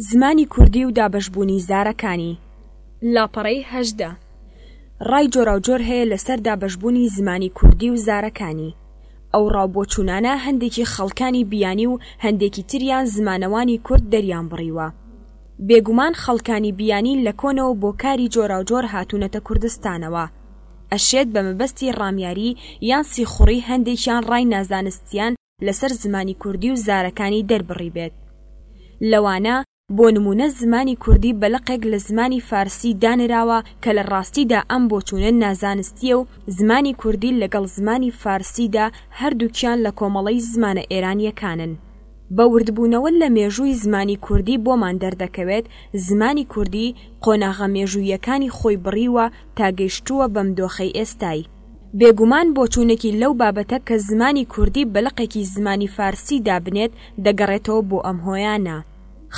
زمانی کوردی و دابەشبوونی زارەکانی. لاپەڕەی هەژدە. ڕای جۆراوجۆر هەیە لەسەر دابەشبوونی زمانی کوردی و زارەکانی. ئەو ڕا و بۆچوونانە هەندێکی خەڵکانی بیانی و هەندێکی تریان زمانەوانی کورد دەریان بڕیوە. بێگومان خەڵکانی بیانی لە کۆنەوە بۆ کاری جۆراوجۆر هاتوونەتە کوردستانەوە. ئەشێت بە مەبەستی ڕامیاری یان سیخوڕی هەندێکیان ڕای نازانستیان لەسەر زمانی کوردی و زارەکانی دەربڕیبێت لەوانە، بۆ نموونە زمانی کوردی بە لقێک لە زمانی فارسی دانراوە کە لە ڕاستیدا ئەم بۆچوونە نازانستییە و زمانی کوردی لەگەڵ زمانی فارسیدا هەردووکیان لە کۆمەڵەی زمانە ئێرانییەکانن. بە وردبوونەوە لە مێژووی زمانی کوردی بۆمان دەردەکەوێت زمانی کوردی قۆناغە مێژووییەکانی خۆی بڕیوە تا گەیشتووە بەم دۆخەی ئێستای. بێگومان بۆچوونێکی لەو بابەتە کە زمانی کوردی بە لقێکی زمانی فارسی دابنێت دەگەڕێتەوە بۆ ئەم هۆیانە.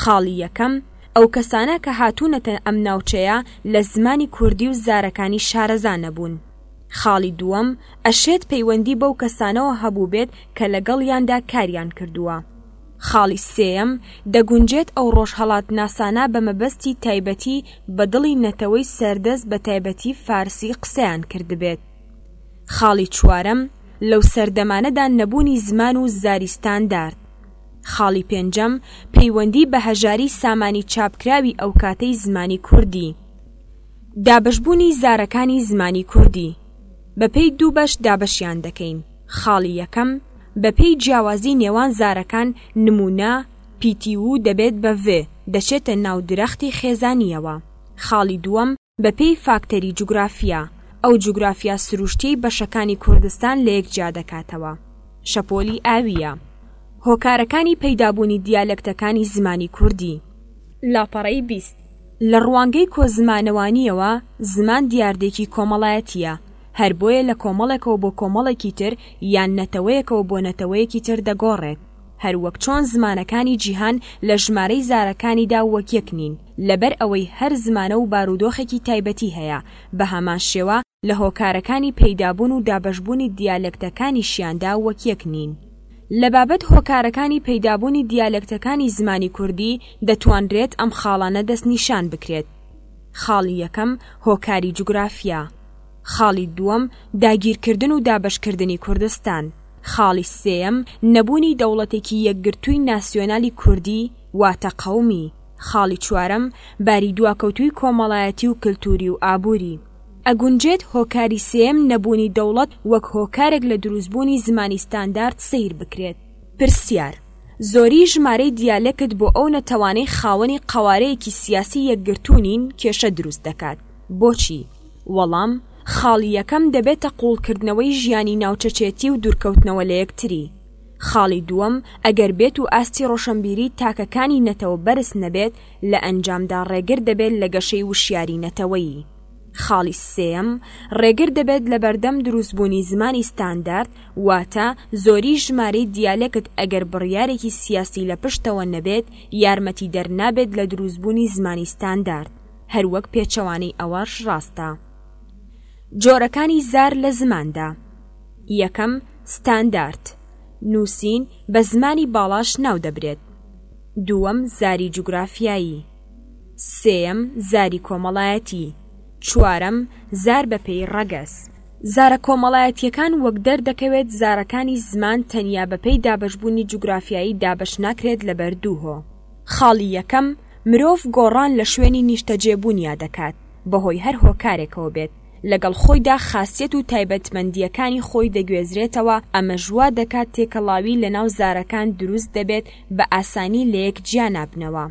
خاڵی یەکەم، ئەو کەسانە کە هاتوونەتە ئەم ناوچەیە لە زمانی کوردی و زارەکانی شارەزا نەبوون. خاڵی دووەم، ئەشێت پەیوەندی بەو کەسانەوە هەبووبێت کە لەگەڵیاندا کاریان کردووە. خاڵی سێیەم، دەگونجێت ئەو ڕۆژهەڵاتناسانە بە مەبەستی تایبەتی بە دڵی نەتەوەی سەردەست بە تایبەتی فارسی قسەیان کردبێت. خاڵی چوارەم، لەو سەردەمانەدا نەبوونی زمان و زاری ستاندارد. خاڵی پێنجەم، پەیوەندی بە هەژاریی سامانی چاپکراوی ئەوکاتەی زمانی کوردی. دابەشبوونی زارەکانی زمانی کوردی. بەپێی دوو بەش دابەشیان دەکەین. خاڵی یەکەم، بەپێی جیاوازی نێوان زارەکان، نموونە، پیتیوو دەبێت بە ڤ، دەچێتە ناو درەختی خێزانییەوە. خاڵی دووەم، بەپێی فاکتەری جوگرافیا، ئەو جوگرافیا سرووشتیەی بەشەکانی کوردستان لەیەک جیا دەکاتەوە، شەپۆلی ئاوییە. هۆکارەکانی پەیدابوونی دیالەکتەکانی زمانی کوردی. لاپەڕەی بیست. لە ڕوانگەی کۆزمانەوانییەوە، زمان دیاردەیەکی کۆمەڵایەتییە، هەر بۆیە لە کۆمەڵێکەوە بۆ کۆمەڵێکی تر یان نەتەوەیەکەوە بۆ نەتەوەیەکی تر دەگۆڕێت. هەر وەک چۆن زمانەکانی جیهان لە ژمارەی زارەکانیدا وەک یەک نین، لەبەر ئەوەی هەر زمانە و بارودۆخێکی تایبەتی هەیە، بە هەمان شێوە لە هۆکارەکانی پەیدابوون و دابەشبوونی دیالێکتەکانیشیاندا وەک یەک نین. لە بابەت هۆکارەکانی پەیدابوونی دیالێکتەکانی زمانی کوردی دەتوانرێت ئەم خاڵانە دەستنیشان بکرێت، خاڵی یەکەم، هۆکاری جوگرافیا. خاڵی دووەم، داگیرکردن و دابەشکردنی کوردستان. خاڵی سێیەم، نەبوونی دەوڵەتێکی یەکگرتووی ناسیۆنالی کوردی، واتە قەومی. خاڵی چوارەم، باری دواکەوتووی کۆمەڵایەتی و کلتووری و ئابووری. ئەگونجێت هۆکاری سێیەم نەبوونی دەوڵەت وەک هۆکارێک لە دروستبوونی زمانی ستاندارد سەیر بکرێت. پرسیار، زۆریی ژمارەی دیالێکت بۆ ئەو نەتەوانەی خاوەنی قەوارەیەکی سیاسی یەکگرتوو نین کێشە دروست دەکات. بۆچی؟ وەڵام، خاڵی یەکەم دەبێتە قووڵکردنەوەی ژیانی ناوچەچێتی و دوورکەوتنەوە لە یەکتری. خاڵی دووەم ئەگەر بێت و ئاستی ڕۆشەنبیریی تاکەکانی نەتەوە بەرز نەبێت، لە ئەنجامدا ڕێگر دەبێت لە گەشەی وشیاریی نەتەوەیی. خاڵی سێیەم ڕێگر دەبێت لە بەردەم دروستبوونی زمانی ستاندارد، واتە زۆریی ژمارەی دیالێکت ئەگەر بڕیارێکی سیاسی لە پشتەوە نەبێت، یارمەتیدەر نابێت لە دروستبوونی زمانی ستاندارد. هەر وەک پێچەوانەی ئەوەش ڕاستە. جۆرەکانی زار لە زماندا. یەکەم، ستاندارد، نووسین بە زمانی باڵاش ناو دەبرێت. دووەم، زاری جوگرافیایی. سێیەم، زاری کۆمەڵایەتی. چوارەم، زار بە پێی ڕەگەز. زارە کۆمەڵایەتییەکان وەک دەردەکەوێت زارەکانی زمان تەنیا بە پێی دابەشبوونی جوگرافیایی دابەش ناکرێت لەبەر دوو هۆ. خاڵی یەکەم، مرۆڤ گۆڕان لە شوێنی نیشتەجێبوونیا دەکات، بەهۆی هەر هۆکارێکەوە بێت، لەگەڵ خۆیدا خاسیەت و تایبەتمەندییەکانی خۆی دەگوێزرێتەوە، ئەمەش وا دەکات تێکەڵاوی لەناو زارەکان دروست دەبێت بە ئاسانی لەیەک جیا نابنەوە.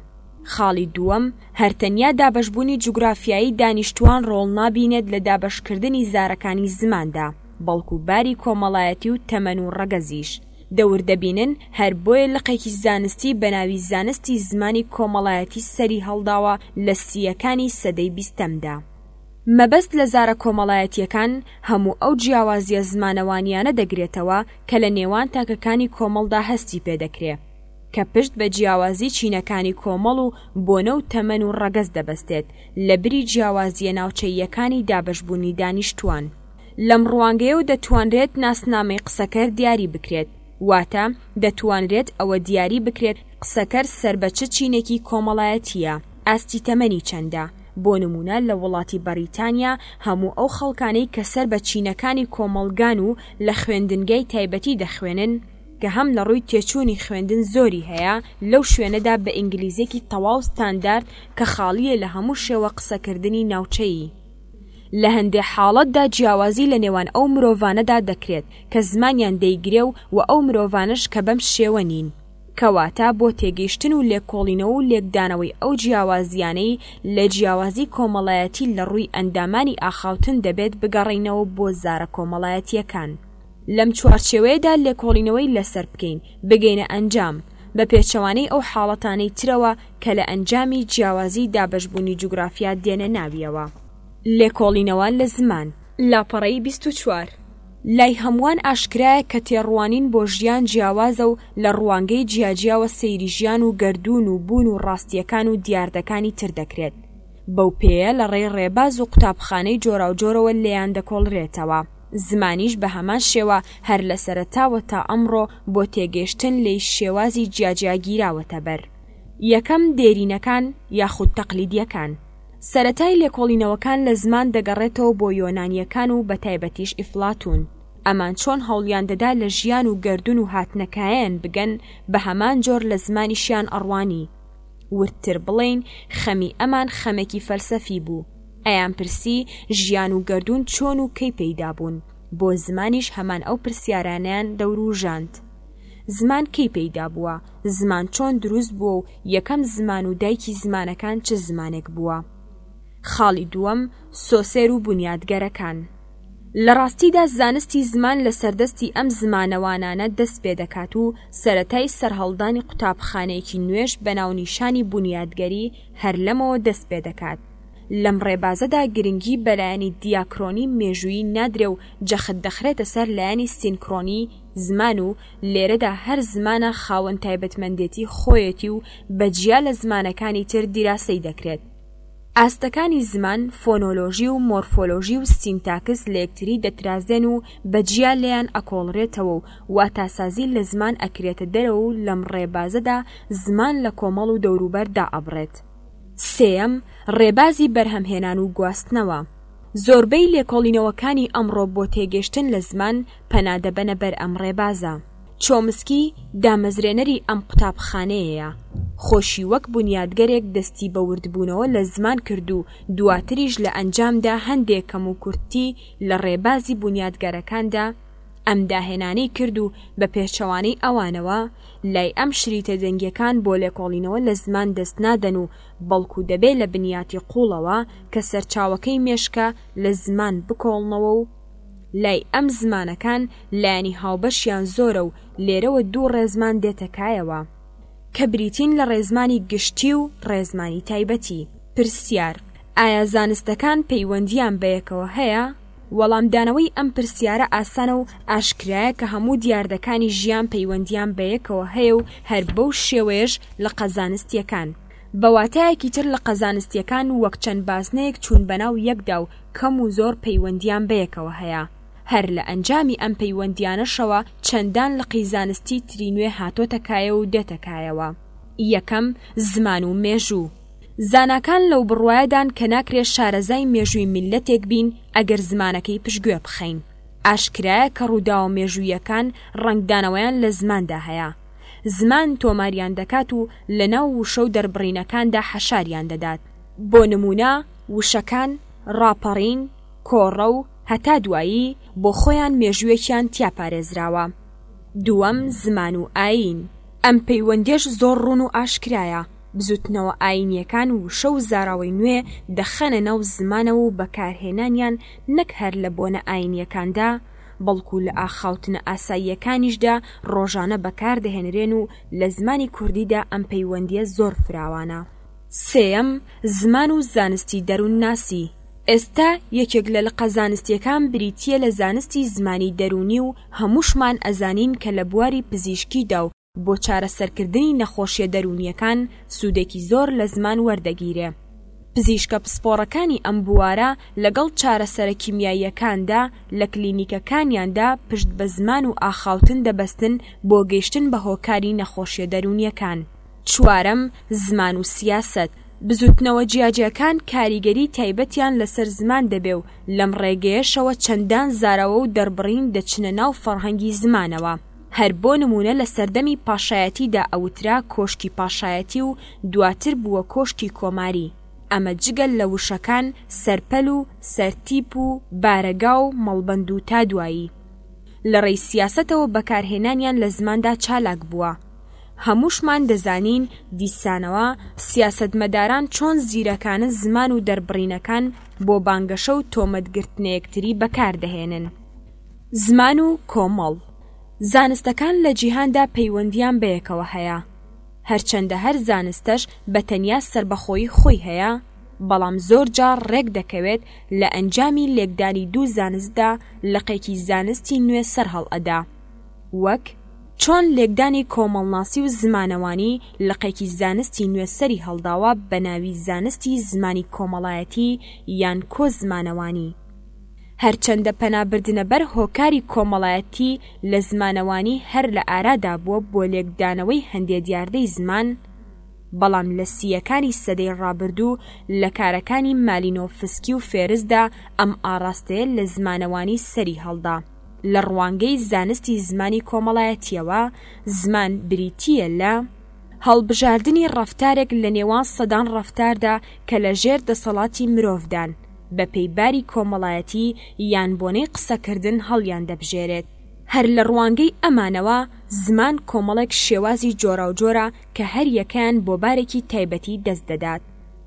خاڵی دووەم، هەر تەنیا دابەشبوونی جوگرافیایی دانیشتووان ڕۆڵ نابینێت لە دابەشکردنی زارەکانی زماندا، بەڵکو باری کۆمەڵایەتی و تەمەن و ڕەگەزیش، دەور دەبینن، هەر بۆیە لقێکی زانستی بە ناوی زانستی زمانی کۆمەڵایەتی سەری هەڵداوە لە سییەکانی سەدەی بیستەمدا. مەبەست لە زارە کۆمەڵایەتییەکان هەموو ئەو جیاوازییە زمانەوانییانە دەگرێتەوە کە لە نێوان تاکەکانی کۆمەڵدا هەستی پێ دەکرێ کە پشت بە جیاوازی چینەکانی کۆمەڵ و بۆنە و تەمەن و ڕەگەز دەبەستێت لە بری جیاوازییە ناوچەییەکانی دابەشبوونی دانیشتووان. لەم ڕوانگەیەوە دەتوانرێت ناسنامەی قسەکەر دیاری بکرێت، واتە دەتوانرێت ئەوە دیاری بکرێت قسەکەر سەر بە چ چینێکی کۆمەڵایەتییە، ئاستی تەمەنی چەندە، بۆ نموونە لە وڵاتی بەڕیتانیا هەموو ئەو خەڵکانەی کە سەر بە چینەکانی کۆمەڵگان و لە خوێندنگای تایبەتی دەخوێنن، کە هەم لە ڕووی تێچوونی خوێندن زۆری هەیە، لەو شوێنەدا بە ئینگلیزییەکی تەواو ستاندارد کە خاڵییە لە هەموو شێوە قسەکردنی ناوچەیی. لە هەندێ حاڵەتدا جیاوازی لە نێوان ئەو مرۆڤانەدا دەکرێت کە زمانیان دەیگرێ و و ئەو مرۆڤانەش کە بەم شێوە نین. کەواتە بۆ تێگەیشتن و لێکۆڵینەوە و لێکدانەوەی ئەو جیاوازییانەی لە جیاوازی کۆمەڵایەتی لە ڕووی ئەندامانی ئاخاوتن دەبێت بگەڕێینەوە بۆ زارە کۆمەڵایەتییەکان. لەم چوارچێوەیەدا لێکۆڵینەوەی لەسەر بکەین بگەینە ئەنجام، بە پێچەوانەی ئەو حاڵەتانەی ترەوە کە لە ئەنجامی جیاوازیی دابەشبوونی جوگرافیا دێنە ناویەوە. لێکۆڵینەوە لە زمان. لاپەڕەی بیست و چوار. لای هەمووان ئاشکرایە کە تێڕوانین بۆ ژیان جیاوازە و لە ڕوانگەی جیاجیاوە سەیری ژیان و گەردوون و بوون و ڕاستییەکان و دیاردەکانی تر دەکرێت. بەو پێیە لە ڕێی ڕێباز و قوتابخانەی جۆراوجۆرەوە لێیان دەکۆڵرێتەوە. زمانیش بە هەمان شێوە هەر لە سەرەتاوە تا ئەمڕۆ بۆ تێگەیشتن لێی شێوازی جیاجیا گیراوەتە بەر. یەکەم، دێرینەکان یاخود تەقلیدییەکان، سەرەتای لێکۆڵینەوەکان لە زمان دەگەڕێتەوە بۆ یۆنانییەکان و بەتایبەتیش ئیفلاتوون، ئەمان چۆن هەوڵیان دەدا لە ژیان و گەردوون و هاتنەکایەن بگەن بە هەمان جۆر لە زمانیشیان ئەڕوانی وردتر بڵێین خەمی ئەمان خەمێکی فەلسەفی بوو ئەیان پرسی ژیان و گەردوون چۆن و کەی پەیدا بوون بۆ زمانیش هەمان ئەو پرسیارانەیان دەوروژاند زمان کەی پەیدا بووە؟ زمان چۆن دروست بووە و یەکەم زمان و دایکی زمانەکان چ زمانێک بووە؟ خاڵی دووەم سۆسێر و بنیادگەرەکان لە ڕاستیدا زانستی زمان لە سەردەستی ئەم زمانەوانانە دەست پێ دەکات و سەرەتای سەرهەڵدانی قوتابخانەیەکی نوێش بە ناونیشانی بنیادگەری هەر لەمەوە دەست پێ دەکات لەم ڕێبازەدا گرنگی بەلایەنی دیاکرۆنی مێژوویی نادرێ و جەخت دەخرێتە سەر لایەنی سینکرۆنی زمان و لێرەدا هەر زمانە خاوەن تایبەتمەندێتی خۆیەتی و بە جیا لە زمانەکانی تر دیراسەی دەکرێت. ئاستەکانی زمان فۆنۆلۆژی و مۆرفۆلۆژی و سینتاکس لە یەکتری دەترازێن و بە جیا لێیان ئەکۆڵرێتەوە و واتاسازی لە زمان ئەکرێتە دەرەوە و لەم ڕێبازەدا زمان لە کۆمەڵ و دەوروبەر دائەبڕێت. سێیەم، ڕێبازی بەرهەمهێنان و گواستنەوە. زۆربەی لێکۆڵینەوەکانی ئەمڕۆ بۆ تێگەشتن لە زمان، پەنا دەبەنە بەر ئەم ڕێبازە. چۆمسکی دامەزرێنەری ئەم قوتابخانەیەیە، خۆشی وەک بونیادگەرێک دەستی بە وردبوونەوە لە زمان کرد و دواتریش لە ئەنجامدا هەندێ کەموکورتی لە ڕێبازی بونیادگەرەکاندا ئەم داهێنانەی کرد و بە پێچەوانەی ئەوانەوە لای ئەم شریتە دەنگیەکان بۆ لێکۆڵینەوە لە زمان دەست نادەن و بەڵکو دەبێ لە بنیاتی قوڵەوە کە سەرچاوەکەی مێشکە لە زمان بکۆڵنەوە و لای ئەم زمانەکان لایەنی هاوبەشیان زۆرە و لێرەوە دوو ڕێزمان دێتە کایەوە کە بریتین لە ڕێزمانی گشتی و ڕێزمانی تایبەتی. پرسیار، ئایا زانستەکان پەیوەندییان بەیەکەوە هەیە؟ وەڵامدانەوەی ئەم پرسیارە ئاسانە و ئاشکرایە کە هەموو دیاردەکانی ژیان پەیوەندییان بەیەکەوە هەیە و هەر بەو شێوەیەش لقە زانستییەکان. بە واتایەکی تر لقە زانستییەکان وەک چەند بازنەیەک چوون بەناو یەکدا و کەم و زۆر پەیوەندیان بەیەکەوە هەیە. هەر لە ئەنجامی ئەم پەیوەندیانەشەوە چەندان لقی زانستی تری نوێ هاتۆتە کایە و دێتە کایەوە. یەکەم، زمان و مێژوو. زاناکان لەو بڕوایەدان کە ناکرێ شارەزای مێژووی میللەتێک بین ئەگەر زمانەکەی پشتگوێ بخەین. ئاشکرایە کە ڕووداوە مێژووییەکان ڕەنگدانەوەیان لە زماندا هەیە. زمان تۆماریان دەکات و لەناو وشە و دەربڕینەکاندا حەشاریان دەدات. بۆ نموونە وشەکان، ڕاپەڕین، کۆڕە و هەتا دوایی، بۆ خۆیان مێژووێکیان تیا پارێزراوە. دووەم، زمان و ئایین. ئەم پەیوەندیەش زۆر ڕوون و ئاشکرایە، بزووتنەوە ئایینیەکان وشە و زاراوەی نوێ دەخەنە ناو زمانەوە و بەکارهێنانیان نەک هەر لە بۆنە ئایینیەکاندا، بەڵکو لە ئاخاوتنە ئاساییەکانیشدا ڕۆژانە بەکاردەهێنرێن و لە زمانی کوردیدا ئەم پەیوەندیە زۆر فراوانە. سێیەم، زمان و زانستی دەروونناسی، ئێستا یەکێک لە لقە زانستیەکان بریتییە لە زانستی زمانی دەروونی و هەمووشمان ئەزانین کە لە بواری پزیشکیدا و بۆ چارەسەرکردنی نەخۆشیە دەروونیەکان سوودێکی زۆر لە زمان وەردەگیرێ پزیشکە پسپۆڕەکانی ئەم بوارە لەگەڵ چارەسەرە کیمیاییەکاندا لە کلینیکەکانیاندا پشت بە زمان و ئاخاوتن دەبەستن بۆ گەیشتن بە هۆکاری نەخۆشیە دەروونیەکان. چوارەم، زمان و سیاسەت، بزووتنەوە جیاجیاکان کاریگەری تایبەتیان لەسەر زمان دەبێ و لەم ڕێگەیەشەوە چەندان زاراوە و دەربڕین دەچنە ناو فەڕهەنگی زمانەوە. هەر بۆ نموونە لە سەردەمی پاشایەتیدا ئەوترا کۆشکی پاشایەتی و دواتر بووە کۆشکی کۆماری. ئەمە جگە لە وشەکان سەرپەل و سەرتیپ و بارەگا و مەڵبەند و تا دوایی. لە ڕێی سیاسەتەوە بەکارهێنانیان لە زماندا چالاک بووە. هەمووشمان دەزانین دیسانەوە سیاسەتمەداران چۆن زیرەکانە زمان و دەربڕینەکان بۆ بانگەشە و تۆمەت گرتنەیەکتری بەکاردەهێنن. زمان و کۆمەڵ. زانستەکان لە جیهاندا پەیوەندیان بەیەکەوە هەیە. هەرچەندە هەر زانستەش بە تەنیا سەربەخۆیی خۆی هەیە، بەڵام زۆر جار ڕێک دەکەوێت لە ئەنجامی لێکدانی دوو زانستدا لقێکی زانستی نوێ سەرهەڵئەدا، وەک، چۆن لێکدانی کۆمەڵناسی و زمانەوانی لقێکی زانستی نوێ سەری هەڵداوە بە ناوی زانستی زمانی کۆمەڵایەتی یان کۆ زمانەوانی. هەرچەندە پەنابردنە بەر هۆکاری کۆمەڵایەتی لە زمانەوانی هەر لە ئارادا بووە بۆ لێکدانەوەی هەندێ دیاردەی زمان، بەڵام لە سییەکانی سەدەی ڕابردوو لە کارەکانی مالینۆفسکی و فێرزدا ئەم ئاڕاستەیە لە زمانەوانی سەری هەڵدا. لە ڕوانگەی زانستی زمانی کۆمەڵایەتییەوە، زمان بریتییە لە هەڵبژاردنی ڕەفتارێک لە نێوان سەدان ڕەفتاردا کە لە ژێر دەسەڵاتی مرۆڤدان، بەپێی باری کۆمەڵایەتی یان بۆنەی قسەکردن هەڵیان دەبژێرێت. هەر لە ڕوانگەی ئەمانەوە، زمان کۆمەڵێک شێوازی جۆراوجۆرە کە هەر یەکەیان بۆ بارێکی تایبەتی دەست دەدات.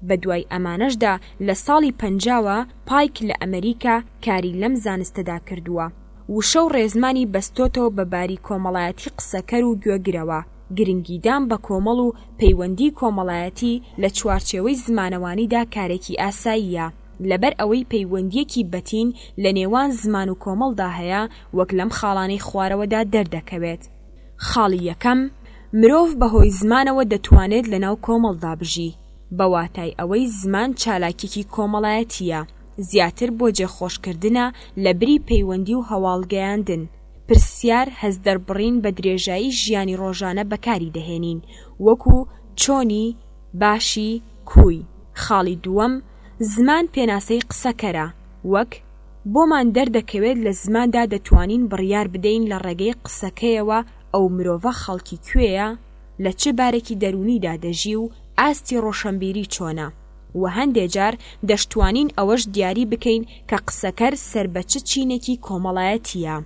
بەدوای ئەمانەشدا لە ساڵی پەنجاوە پایک لە ئەمریکا کاری لەم زانستەدا کردووە. وشە و ڕێزمانی بەستۆتەوە بە باری کۆمەڵایەتی قسەکەر و گوێگرەوە، گرنگیدان بە کۆمەڵ و پەیوەندیی کۆمەڵایەتی لە چوارچێوەی زمانەوانیدا کارێکی ئاساییە، لەبەر ئەوەی پەیوەندییەکی بەتین لە نێوان زمان و کۆمەڵدا هەیە، وەک لەم خاڵانەی خوارەوەدا دەردەکەوێت. خاڵی یەکەم، مرۆڤ بە هۆی زمانەوە دەتوانێت لە ناو کۆمەڵدا بژی، بە واتای ئەوەی زمان چالاکیکی کۆمەڵایەتییە، زیاتر بۆ جێ خۆش کردنە لە بری پەیوەندی و هەواڵ گەیاندن، پرسیار هەست دەربڕین بە درێژایی ژیانی ڕۆژانە بەکاری دەهێنین وەکو، چۆنی؟ باشی؟ کووی؟ خاڵی دووەم، زمان پێناسەی قسەکەرە وەک، بۆمان دەردەکەوێت لە زماندا دەتوانین بڕیار بدەین لە ڕێگەی قسەکەیەوە ئەو مرۆڤە خەڵکی کوێیە، لە چ بارێکی دەروونیدا دەژی و ئاستی ڕۆشەنبیری چۆنە و هەندێ جار دەشتوانین ئەوەش دیاری بکەین کە قسەکەر سەر بە چ چینێکی کۆمەڵایەتییە.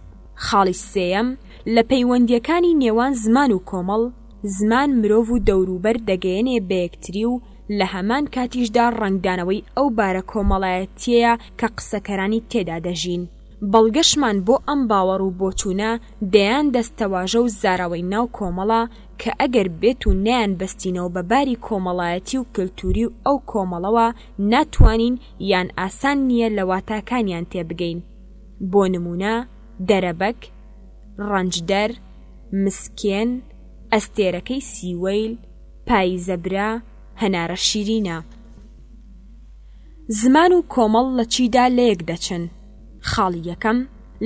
خاڵی سێیەم، لە پەیوەندییەکانی نێوان زمان و کۆمەڵ، زمان مرۆڤ و دەوروبەر دەگەیەنێ بەیەکتری و لە هەمان کاتیشدا ڕەنگدانەوەی ئەو بارە کۆمەڵایەتیەیە کە قسەکەرانی تێدا دەژین. بەڵگەشمان بۆ ئەم باوەڕ و بۆچوونە دەیان دەستەواژە و زاراوەی ناو کۆمەڵە کە ئەگەر بێت و نەیانبەستینەوە بە باری کۆمەڵایەتی و کەلتووری و ئەو کۆمەڵەوە ناتوانین یان ئاسان نییە لە واتاکانیان تێبگەین بۆ نموونە، دەرەبەگ، ڕەنجدەر، مسکێن، ئەستێرەکەی سیوەیل، پاییزە برا هەنارە شیرینە. زمان و کۆمەڵ لە چیدا لەیەک دەچن؟ خاڵی یەکەم،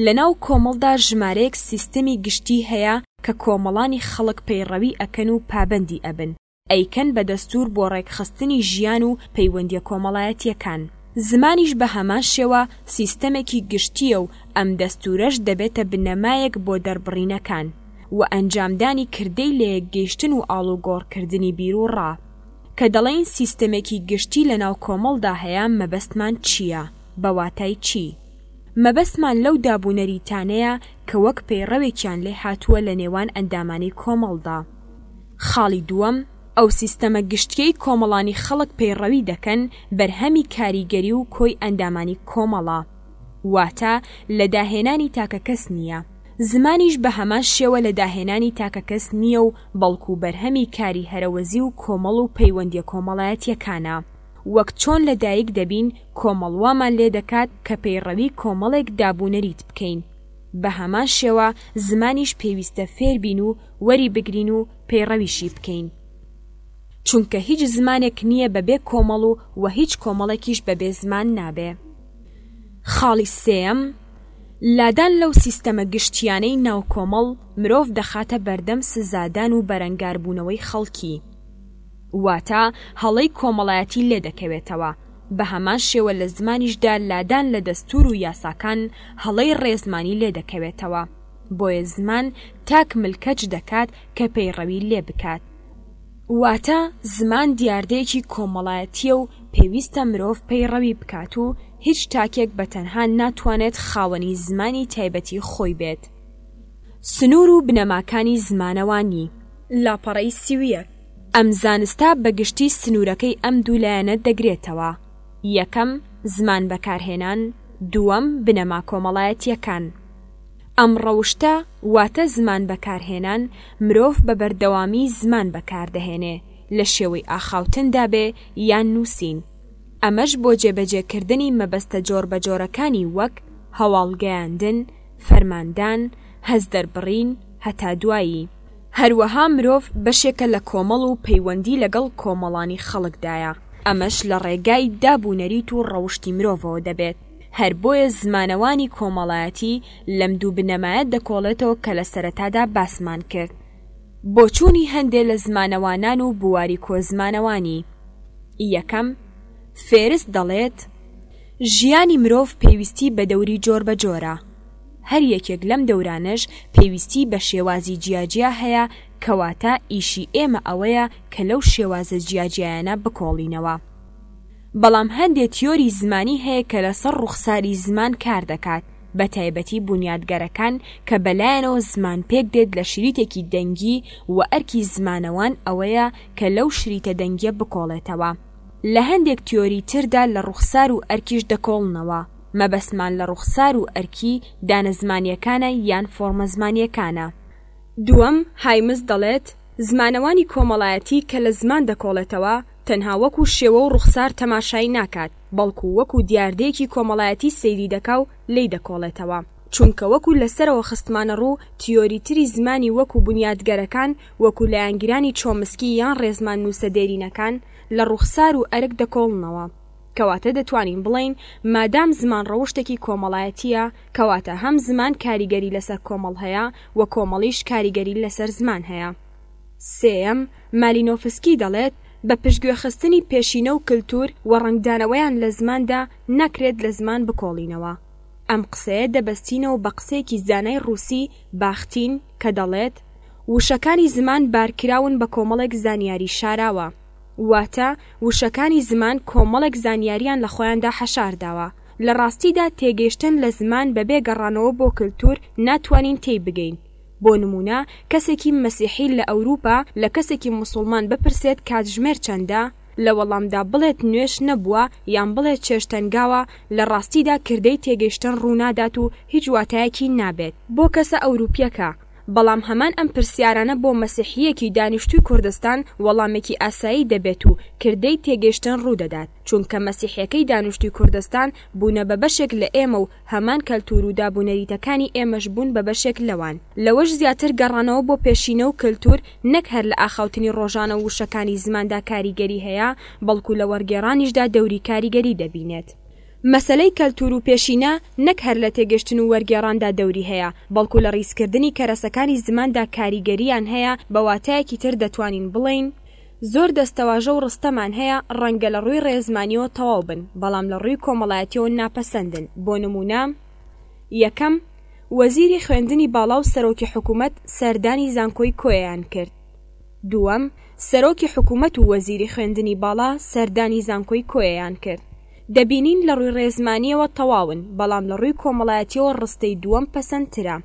لەناو کۆمەڵدا ژمارەیەک سیستەمی گشتی هەیە کە کۆمەڵانی خەڵک پەیڕەوی ئەکەن و پابەندی ئەبن، ئەیکەن بە دەستوور بۆ ڕێکخستنی ژیان و پەیوەندیە کۆمەڵایەتیەکان. زمانیش بە هەمان شێوە سیستەمێکی گشتییە و ئەم دەستوورەش دەبێتە بنەمایەک بۆ دەربڕینەکان. و ئەنجامدانی کردەی لەیەکگەیشتن و ئاڵوگۆڕکردنی بیروڕا. کە دەڵێین سیستەمێکی گشتی لەناو کۆمەڵدا هەیە مەبەستمان چییە؟ بە واتای چی؟ مەبەستمان لەو داب و نەریتانەیە کە وەک پەیڕەوێکیان لێ هاتووە لە نێوان ئەندامانی کۆمەڵدا. خاڵی دووەم، ئەو سیستەمە گشتییەی کۆمەڵانی خەڵک پەیڕەوی دەکەن بەرهەمی کاریگەری و کۆی ئەندامانی کۆمەڵە. واتە لە داهێنانی تاکەکەس نییە. زمانیش بە هەمان شێوە لە داهێنانی تاکەکەس نییە و بەڵکو بەرهەمی کاری هەرەوەزی و کۆمەڵ و پەیوەندیە کۆمەڵایەتیەکانە. وەک چۆن لە دایک دەبین کۆمەڵ وامان لێ دەکات کە پەیڕەوی کۆمەڵێک دابونەریت بکەین بە هەمان شێوە زمانیش پێویستە فێر بین و وەری بگرین و پەیڕەویشی بکەین چونکە هیچ زمانێک نییە بەبێ کۆمەڵ و وە هیچ کۆمەڵێکیش بەبێ زمان نابێ. خاڵی سێیەم، لادان لەو سیستەمە گشتییانەی ناوکۆمەڵ مرۆڤ دەخاتە بەردەم سزادان و بەرەنگاربوونەوەی خەڵکی. واتە هەڵەی کۆمەڵایەتی لێدەکەوێتەوە، بە هەمان شێوە لە زمانیشدا لادان لە دەستوور و یاساکان هەڵەی ڕێزمانی لێدەکەوێتەوە، بۆیە زمان تاک ملکەچ دەکات کە پەیڕەوی لێبکات. واتە زمان دیاردەیەکی کۆمەڵایەتییە و پێویستە مرۆڤ پەیڕەوی بکات و هیچ تاکێک بە تەنها ناتوانێت خاوەنی زمانی تایبەتی خۆی بێت. سنوور و بنەماکانی زمانەوانی. لاپەڕەی سی و یەک. ئەم زانستە بە گشتی سنوورەکەی ئەم دوو لایەنە دەگرێتەوە، یەکەم، زمان بەکارهێنان، دووەم، بنەما کۆمەڵایەتییەکان. ئەم ڕەوشتە واتە زمان بەکارهێنان، مرۆڤ بە بەردەوامی زمان بەکاردەهێنێ، لە شێوەی ئاخاوتندا بێ یان نووسین. ئەمەش بۆ جێبەجێکردنی مەبەستە جۆربەجۆرەکانی وەک، هەواڵ گەیاندن، فەرماندان، هەست دەربڕین، هەتا دوایی. هەروەها مرۆڤ بەشێکە لە کۆمەڵ و پەیوەندی لەگەڵ کۆمەڵانی خەڵکدایە، ئەمەش لە ڕێگای داب و نەریت و ڕەوشتی مرۆڤەوە دەبێت. هەر بۆیە زمانەوانی کۆمەڵایەتی لەم دوو بنەمایە دەکۆڵێتەوە کە لە سەرەتادا باسمان کرد. بۆچوونی هەندێ لە زمانەوانان و بواری کۆزمانەوانی. یەکەم، فێرست دەڵێت، ژیانی مرۆڤ پێویستی بە دەوری جۆربەجۆرە. هەر یەکێک لەم دەورانەش پێویستی بە شێوازی جیاجیا هەیە، کەواتە ئیشی ئێمە ئەوەیە کە لەو شێوازە جیاجیایانە بکۆڵینەوە. بەڵام هەندێ تیۆری زمانی هەیە کە لەسەر ڕوخساری زمان کار دەکات، بەتایبەتی بونیادگەرەکان کە بەلایانەوە زمان پێک دێت لە شریتێکی دەنگی و ئەرکی زمانەوان ئەوەیە کە لەو شریتە دەنگیە بکۆڵێتەوە. لە هەندێک تیۆری تردا لە ڕوخسار و ئەرکیش دەکۆڵنەوە. مەبەستمان لە ڕوخسار و ئەرکی، دانە زمانیەکانە یان فۆڕمە زمانیەکانە. دووەم، هایمز دەڵێت، زمانەوانی کۆمەڵایەتی کە لە زمان دەکۆڵێتەوە، تەنها وەکو شێوە و ڕوخسار تەماشای ناکات، بەڵکو وەکو دیاردەیەکی کۆمەڵایەتی سەیری دەکا و لێی دەکۆڵێتەوە. چونکە وەکو لە سەرەوە خستمانە ڕوو، تیۆری تری زمانی وەکو بونیادگەرەکان، وەکو لایەنگرانی چۆمسکی یان ڕێزمان نووسە دێرینەکان، لە ڕوخسار و ئەرک دەکۆڵنەوە. کەواتە دەتوانین بڵێین مادام زمان ڕەوشتێکی کۆمەڵایەتییە، کەواتە هەم زمان کاریگەری لەسەر کۆمەڵ هەیە و کۆمەڵیش کاریگەری لەسەر زمان هەیە. سێیەم. مالینۆفسکی دەڵێت، بە پشتگوێخستنی پێشینە و کلتوور و ڕەنگدانەوەیان لە زماندا، ناکرێت لە زمان بکۆڵینەوە. ئەم قسەیە دەبەستینەوە بە قسەیەکی زانای ڕووسی باختین کە دەڵێت، وشەکانی زمان بارکراون بە کۆمەڵێک زانیاری شاراوە. واتە وشەکانی زمان کۆمەڵێک زانیارییان لە خۆیاندا حەشارداوە. لە ڕاستیدا تێگەیشتن لە زمان بەبێ گەڕانەوە بۆ کلتوور ناتوانین تێی بگەین. بۆ نموونە کەسێکی مەسیحی لە ئەوروپا لە کەسێکی موسوڵمان بپرسێت کاتژمێر چەندە؟ لە وەڵامدا بڵێت نوێژ نەبووە یان بڵێت چێژ تەنگاوە، لە ڕاستیدا کردەی تێگەیشتن ڕوونادات و هیچ واتایەکی نابێت بۆ کەسە ئەوروپییەکە. بەڵام هەمان ئەم پرسیارانە بۆ مەسیحییەکی دانیشتووی کوردستان وەڵامێکی ئاسایی دەبێت و کردەی تێگەیشتن ڕوودەدات، چونکە مەسیحییەکەی دانیشتووی کوردستان بوونە بە بەشێک لە ئێمە و هەمان کەلتوور و داب و نەریتەکانی ئێمەش بوون بە بەشێک لەوان. لەوەش زیاتر گەڕانەوە بۆ پێشینە و کەلتوور نەک هەر لە ئاخاوتنی ڕۆژانە و وشەکانی زماندا کاریگەری هەیە، بەڵکو لە وەرگێڕانیشدا دەوری کاریگەری دەبینێت. مەسەلەی کەلتوور و پێشینە نەک هەر لە تێگەشتن و وەرگێڕاندا دەوری هەیە، بەڵکو لە ڕیزکردنی کەرەسەکانی زماندا کاریگەرییان هەیە، بە واتایەکی تر دەتوانین بڵێین، زۆر دەستەواژە و ڕستەمان هەیە ڕەنگە لە ڕووی ڕێزمانیەوە تەواو بن بەڵام لە ڕووی کۆمەڵایەتیەوە ناپەسەندن بۆ نموونە یەکەم وەزیری خوێندنی باڵا و سەرۆکی حکوومەت سەردانی زانکۆی کۆیەیان کرد دووەم سەرۆکی حکوومەت و وەزیری خوێندنی باڵا سەردانی زانکۆی کۆیەیان کرد دەبینین لە ڕووی ڕێزمانیەوە تەواون بەڵام لە ڕووی کۆمەڵایەتیەوە ڕستەی دووەم پەسەندترە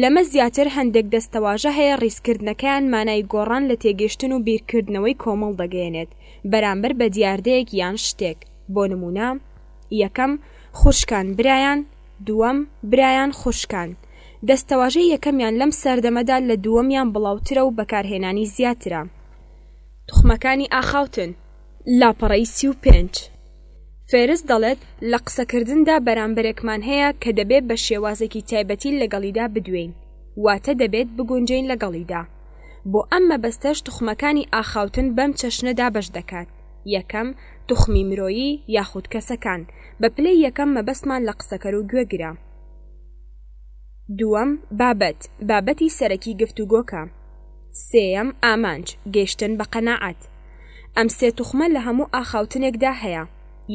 لەمە زیاتر هەندێک دەستەواژە هەیە ڕیزکردنەکەیان مانای گۆڕان لە تێگەشتن و بیرکردنەوەی کۆمەڵ دەگەیەنێت بەرامبەر بە دیاردەیەک یان شتێک، بۆ نموونە، یەکەم، خوشکان، برایان، دووەم، برایان، خوشکان. دەستەواژەی یەکەمیان لەم سەردەمەدا لە دووەمیان بڵاوترە و بەکارهێنانی زیاترە. توخمەکانی ئاخاوتن. لاپەڕەی سی و پێنج. فێرست دەڵێت، لە قسەکردندا بەرامبەرێکمان هەیە کە دەبێ بە شێوازێکی تایبەتی لەگەڵیدا بدوێین، واتە دەبێت بگونجێین لەگەڵیدا. بۆ ئەم مەبەستەش توخمەکانی ئاخاوتن بەم چەشنە دابەش دەکات، یەکەم، توخمی مرۆیی یاخود کەسەکان، بە پلەی یەکەم مەبەستمان لە قسەکەر و گوێگرە. دووەم، بابەت، بابەتی سەرەکی گفتوگۆکە. سێیەم، ئامانج، گەیشتن بە قەناعەت. ئەم سێ توخمە لە هەموو ئاخاوتنێکدا هەیە،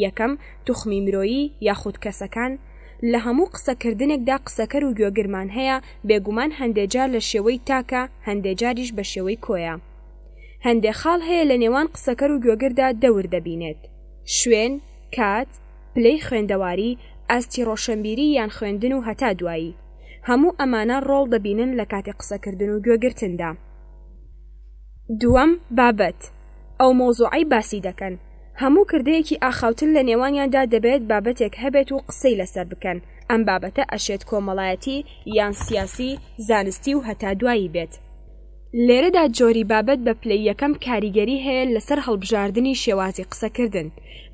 یەکەم، توخمی مرۆیی یاخود کەسەکان، لە هەموو قسەکردنێکدا قسەکەر و گوێگرمان هەیە، بێگومان هەندێ جار لە شێوەی تاکە، هەندێ جاریش بە شێوەی کۆیە. هەندێ خاڵ هەیە لە نێوان قسەکەر و گوێگردا دەور دەبینێت. شوێن، کات، پلەی خوێندەواری، ئاستی ڕۆشەنبیری یان خوێندن و هەتا دوایی. هەموو ئەمانە ڕۆڵ دەبینن لە کاتی قسەکردن و گوێگرتندا. دووەم بابەت، ئەو مەوزوعەی باسی دەکەن، هەموو کردەیەکی ئاخاوتن لە نێوانیاندا دەبێت بابەتێک هەبێت و قسەی لەسەر بکەن، ئەم بابەتە ئەشێت کۆمەڵایەتی یان سیاسی، زانستی و هەتا دوایی بێت. لێرەدا جۆری بابەت بە پلەی یەکەم کاریگەری هەیە لەسەر هەڵبژاردنی شێوازی قسەکردن.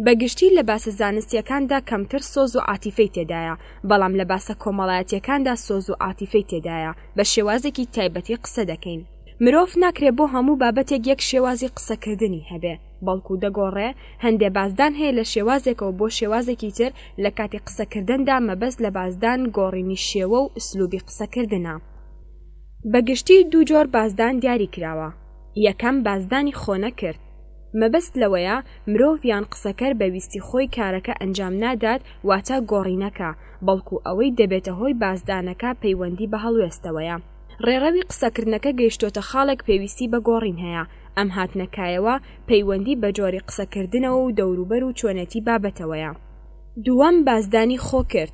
بە گشتی لە باسە زانستییەکاندا کەمتر سۆز و عاتیفەی تێدایە، بەڵام لە باسە کۆمەڵایەتییەکاندا سۆز و عاتیفەی تێدایە، بە شێوازێکی تایبەتی قسە دەکەین. مرۆڤ ناکرێ بۆ هەموو بابەتێک یەک شێوازی قسەکردنی هەبێ بەڵکو دەگۆڕێ هەندێ بازدان هەیە لە شێوازێکەوە بۆ شێوازێکی تر لە کاتی قسەکردندا مەبەست لە بازدان گۆڕینی شێوە و ئسلوبی قسەکردە بەگشتی دوو جۆر بازدان دیاری کراوە یەکەم بازدانی خۆنە کرد مەبەست لەوەیە مرۆڤ یان قسەکەر بە ویستی خۆی کارەکە ئەنجام نادات واتە گۆڕینەکە بەڵکو ئەوەی دەبێتە هۆی بازدانەکە پەیوەندی بە هەڵوێستەوەیە ڕێڕەوی قسەکردنەکە گەیشتۆتە خاڵێک پێویستی بە گۆڕین هەیە، ئەم هاتنە کایەوە پەیوەندی بە جۆری قسەکردنەوە و دەوروبەر و چۆنێتی بابەتەوەیە. دووەم، بازدانی خۆ کرد،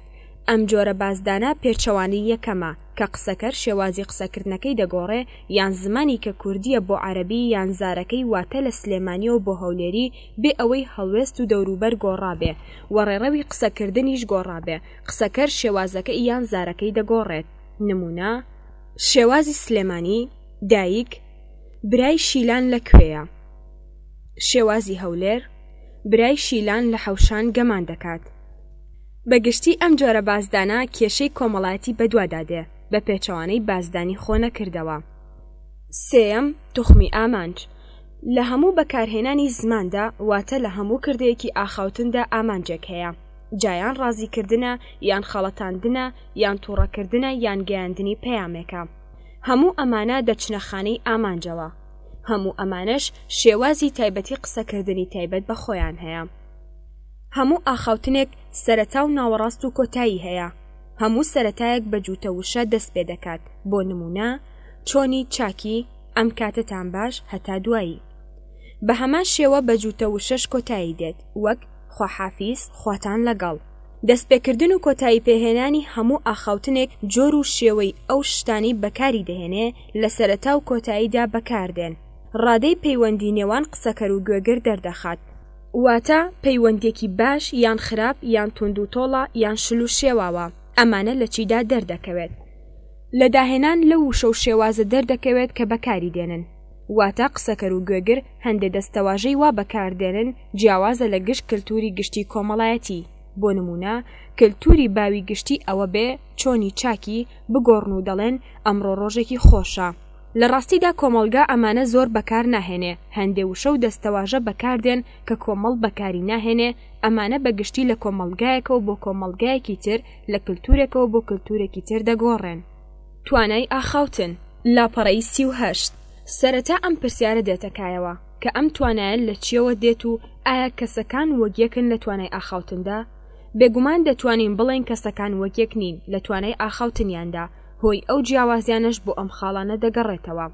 ئەم جۆرە بازدانە پێچەوانەی یەکەمە، کە قسەکەر شێوازی قسەکردنەکەی دەگۆڕێ یان زمانی کە کوردییە بۆ عەرەبی یان زارەکەی واتە لە سلێمانییەوە بۆ هەولێری بێ ئەوەی هەڵوێست و دەوروبەر گۆڕابێ و ڕێڕەوی قسەکردنیش گۆڕابێ قسەکەر شێوازەکەئی یان زارەکەی دەگۆڕێت. نمونە، شێوازی سلێمانی، دایک، برای شیلان لە کوێیە؟ شێوازی هەولێر، برای شیلان لە حەوشان گەمان دەکات. بە گشتی ئەم جۆرە بازدانە کێشەی کۆمەڵایەتی بەدوادا دێ، بە پێچەوانەی بازدانی خۆ نەکردەوە. سێیەم، توخمی ئامانج، لە هەموو بەکارهێنانی زماندا، واتە لە هەموو کردەیەکی ئاخاوتندا ئامانجێک هەیە، جا یان ڕازیکردنە، یان خەڵەتاندنە، یان توڕەکردنە یان گەیاندنی پەیامێکە هەموو ئەمانە دەچنە خانەی ئامانجەوە هەموو ئەمانەش شێوازی تایبەتی قسەکردنی تایبەت بە خۆیان هەیە هەموو ئاخاوتنێک سەرەتا و ناوەڕاست و کۆتایی هەیە هەموو سەتایەک بە جووتە وشە دەست پێ دەکات بۆ نمونە چۆنی چاکی ئەم کاتتان باش هەتا دوایی بە هەمان شێوە بە جووتە وشەش کۆتایی دێت وەک خواحافیز خواتان لەگەڵ دەستپێکردن و کۆتایی پێهێنانی هەموو ئاخاوتنێک جۆر و شێوەی ئەو شتانەی بەکاری دەهێنێ لە سەرەتا و کۆتاییدا بەکاردێن ڕادەی پەیوەندی نێوان قسەکەر و گوێگر دەردەخات واتە پەیوەندیەکی باش یان خراپ یان توند و تۆڵە یان شل و شێواوە ئەمانە لە چیدا دەردەکەوێت لە داهێنان لەو وشە و شێوازە دەردەکەوێت کە بەکاری دێنن. واتە قسەکەر و گوێگر هەندێ دەستەواژەی وا بەکار دێنن جیاوازە لە گشت کلتوری گشتی کۆمەڵایەتی، بۆ نموونە کلتوری باوی گشتی ئەوە بێ چۆنی چاکی بگۆڕن و دەڵێن ئەمڕۆ ڕۆژێکی خۆشە. لە ڕاستیدا کۆمەڵگا ئەمانە زۆر بەکار ناهێنێ، هەندێ وشە و دەستەواژە بەکار دێن کە کۆمەڵ بەکاری ناهێنێ، ئەمانە بە گشتی لە کۆمەڵگایەکەوە بۆ کۆمەڵگایەکی تر، لە کلتورێکەوە بۆ کلتورێکی تر دەگۆڕێن. توانای ئاخاوتن، لاپەڕەی سی و هەشت. سەرەتا ئەم پرسیارە دێتە کایەوە، کە ئەم توانایە لە چییەوە دێت و ئایا کەسەکان وەک یەکن لە توانای ئاخاوتندا؟ بێگومان دەتوانین بڵێین کەسەکان وەک یەک نین لە توانای ئاخاوتنیاندا، هۆی ئەو جیاوازیانەش بۆ ئەم خاڵانە دەگەڕێتەوە.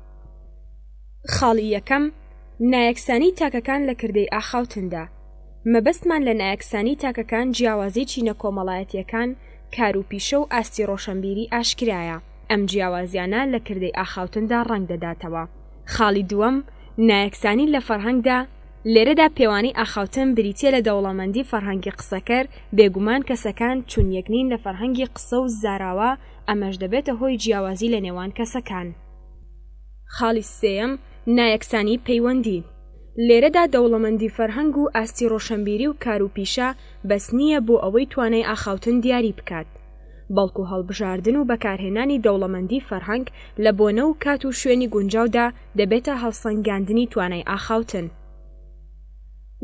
خاڵی یەکەم، نایەکسانیی تاکەکان لە کردەی ئاخاوتندا. مەبەستمان لە نایەکسانیی تاکەکان جیاوازیی چینە کۆمەڵایەتییەکان، کار و پیشە و ئاستی ڕۆشەنبیری ئاشکرایە، ئەم جیاوازیانە لە کردەی ئاخاوتندا ڕەنگ دەداتەوە. خاڵی دووەم، نایەکسانی لە فەرهەنگدا، لێرەدا پێوانەی ئاخاوتن بریتیە لە دەوڵەمەندی فەرهەنگی قسەکەر، بێگومان کەسەکان چون یەک نین لە فەرهەنگی قسە و زاراوە، ئەمەش دەبێتە هۆی جیاوازی لە نێوان کەسەکان. خاڵی سێیەم، نایەکسانی پەیوەندی. لێرەدا دەوڵەمەندی فەرهەنگ و ئاستی ڕۆشەنبیری و کار و پیشە بەس نییە بۆ ئەوەی توانای ئاخاوتن دیاری بکات، بەڵکو هەڵبژاردن و بەکارهێنانی دەوڵەمەندی فەرهەنگ لە بۆنە و کات و شوێنی گونجاودا دەبێتە هەڵسەنگاندنی توانای ئاخاوتن.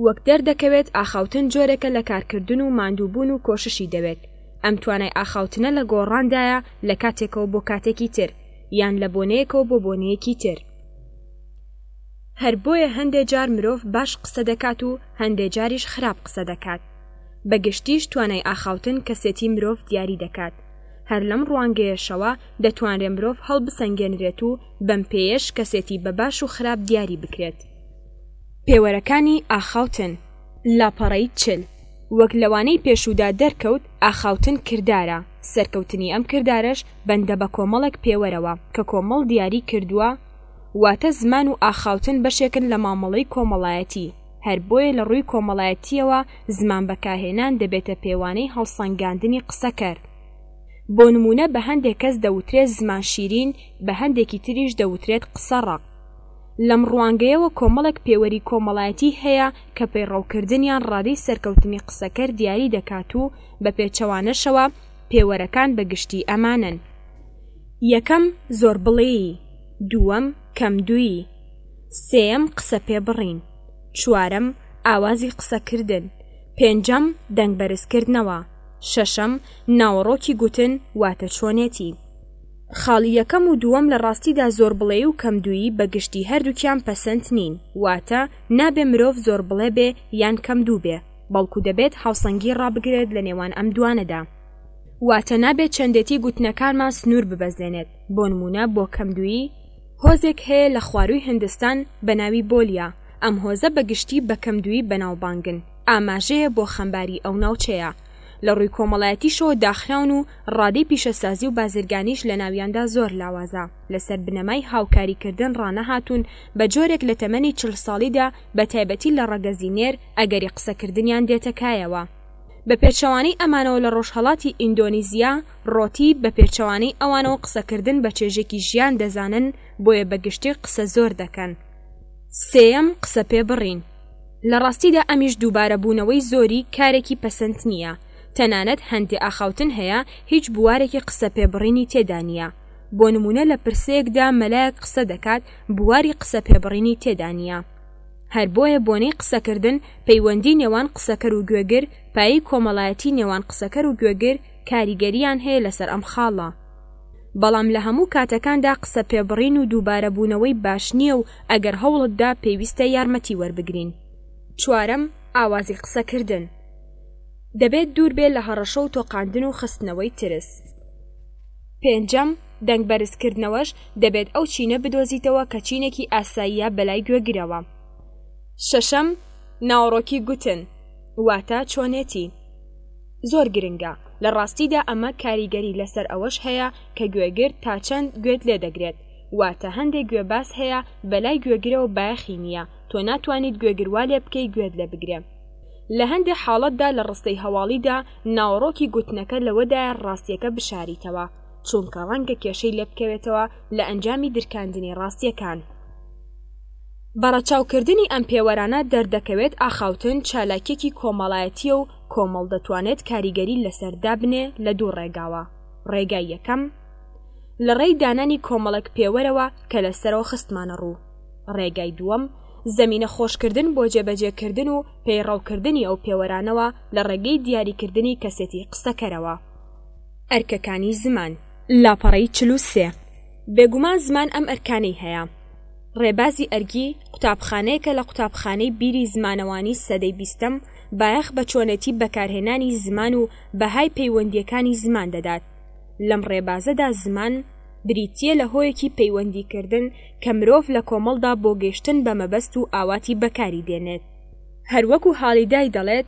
وەک دەردەکەوێت ئاخاوتن جۆرێکە لە کارکردن و ماندووبوون و کۆششی دەوێت، ئەم توانای ئاخاوتنە لە گۆڕاندایە لە کاتێکەوە بۆ کاتێکی تر، یان لە بۆنەیەکەوە بۆ بۆنەیەکی تر. هەر بۆیە هەندێ جار مرۆڤ باش قسە دەکات و هەندێ جاریش خراپ قسە دەکات بە گشتیش توانای ئاخاوتن کەسێتی مرۆڤ دیاری دەکات هەر لەم ڕوانگەیەشەوە دەتوانرێ مرۆڤ هەڵبسەنگێنرێت و بەم پێیەش کەسێتی بە باش و خراپ دیاری بکرێت پێوەرەکانی ئاخاوتن لاپەڕەی چل وەک لەوانەی پێشودا دەرکەوت ئاخاوتن کردارە سەرکەوتنی ئەم کردارەش بەندە بە کۆمەڵێک پێوەرەوە کە کۆمەڵ دیاری کردووە واتە زمان و ئاخاوتن بەشێکن لە مامەڵەی کۆمەڵایەتی، هەر بۆیە لە ڕووی کۆمەڵایەتییەوە زمان بەکارهێنان دەبێتە پێوانەی هەڵسەنگاندنی قسەکەر. بۆ نموونە بە هەندێک کەس دەوترێت زمان شیرین، بە هەندێکی تریش دەوترێت قسە ڕەق. لەم ڕوانگەیەوە کۆمەڵێک پێوەری کۆمەڵایەتی هەیە کە پەیڕەوکردنیان ڕادەی سەرکەوتنی قسەکەر دیاری دەکات و بە پێچەوانەشەوە پێوەرەکان بە گشتی ئەمانەن. یەکەم، زۆر بڵێیی، دووەم، کەم دوویی، سێیەم، قسە پێ بڕین، چوارەم، ئاوازی قسەکردن، پێنجەم، دەنگ بەرزکردنەوە، شەشەم، ناوەڕۆکی گوتن واتە چۆنێتی. خاڵی یەکەم و دووەم لە ڕاستیدا زۆر بڵێی و کەم دوویی بە گشتی هەردووکیان پەسەند نین، واتە نابێ مرۆڤ زۆر بڵێ بێ یان کەم دوو بێ، بەڵکو دەبێت هاوسەنگی ڕابگرێت لە نێوان ئەم دوانەدا. واتە نابێت چەندێتی گوتنەکانمان سنوور ببەزێنێت بۆ نمونە بۆ کەمدوویی هۆزێک هەیە لە خوارووی هندستان بە ناوی بۆلیا ئەم هۆزە بە گشتی بە کەمدوویی بەناوبانگن ئاماژەیە بۆ خەمباری ئەو ناوچەیە لە ڕووی کۆمەڵایەتیشەوە داخراون و ڕادەی پیشەسازی و بازرگانیش لە ناویاندا زۆر لاوازە لەسەر بنەمای هاوکاریکردن ڕانەهاتوون بە جۆرێک لە تەمەنی چل ساڵیدا بە تایبەتی لە ڕەگەزی نێر ئەگەری قسەکردنیان دێتەکایەوە بە پێچەوانەی ئەمانەوە لە ڕۆژهەڵاتی ئیندۆنیزیا ڕۆتی بە پێچەوانەی ئەوانەوە قسەکردن بە چێژێکی ژیان دەزانن بۆیە بە گشتی قسە زۆر دەکەن سێەم قسە پێ بڕین لە ڕاستیدا ئەمیش دووبارە بوونەوەی زۆری کارێکی پەسەند نییە تەنانەت هەندێ ئاخاوتن هەیە هیچ بوارێکی قسە پێ بڕینی تێدا نییە بۆ نمونە لە پرسەیەکدا مەلایەک قسە دەکات بواری قسە پێبڕینی تێدا نییە هەر بۆیە بۆنەی قسەکردن پەیوەندی نێوان قسەکەر و گوێگر پایی کۆمەڵایەتی نێوان قسەکەر و گوێگر کاریگەریان هەیە لەسەر ئەم خاڵە. بەڵام لە هەموو کاتەکاندا قسە پێبڕین و دووبارە بوونەوەی باش نییە و ئەگەر هەوڵتدا پێویستە یارمەتی وەربگرین. چوارەم، ئاوازی قسەکردن دەبێت دوور بێت لە هەڕەشە و تۆقاندن و خستنەوەی ترس. پێنجەم، دەنگ بەرزکردنەوەش دەبێت ئەو چینە بدۆزیتەوە کە چینێکی ئاساییە بەلای گوێگرەوە شەشەم ناوەڕۆکی گوتن واتە چۆنێتی زۆر گرنگە لە ڕاستیدا ئەمە کاریگەری لەسەر ئەوەش هەیە کە گوێگر تا چەند گوێت لێ دەگرێت واتە هەندێک گوێ باس هەیە بەلای گوێگرەوە بایەخی نییە تۆ ناتوانیت گوێگروا لێ بکەی گوێت لە بگرێ لە هەندێک حاڵەتدا لە ڕستەی هەواڵیدا ناوەڕۆکی گوتنەکە لەوەدایە ڕاستیەکە بشاریتەوە چونکە ڕەنگە کێشەی لێ بکەوێتەوە لە ئەنجامی درکاندنی ڕاستیەکان. بەڕەچاوکردنی ئەم پێوەرانە دەردەکەوێت ئاخاوتن چالاکیەکی کۆمەڵایەتیە و کۆمەڵ دەتوانێت کاریگەری لەسەر دابنێ لە دوو ڕێگاوە، ڕێگای یەکەم، لە ڕێی دانانی کۆمەڵێک پێوەرەوە کە لە سەرەوە خستمانە ڕوو، ڕێگای دووەم، زەمینە خۆشکردن بۆ جێبەجێکردن و پەیڕەوکردنی ئەو پێوەرانەوە لە ڕێگەی دیاریکردنی کەسێتی قسەکەرەوە. ئەرکەکانی زمان. لاپەڕەی چل و سێ. بێگومان زمان ئەم ئەرکانەی هەیە. ڕێبازی ئەرگی قوتابخانەیەکە لە قوتابخانەی بیری زمانەوانی سەدەی بیستەم بایەخ بە چۆنێتی بەکارهێنانی زمان و بەهای پەیوەندییەکانی زمان دەدات. لەم ڕێبازەدا زمان بریتییە لە هۆیەکی پەیوەندیکردن کە مرۆڤ لە کۆمەڵدا بۆ گەیشتن بە مەبەست و ئاواتی بەکاری دێنێت. هەروەکو هالیدای دەڵێت،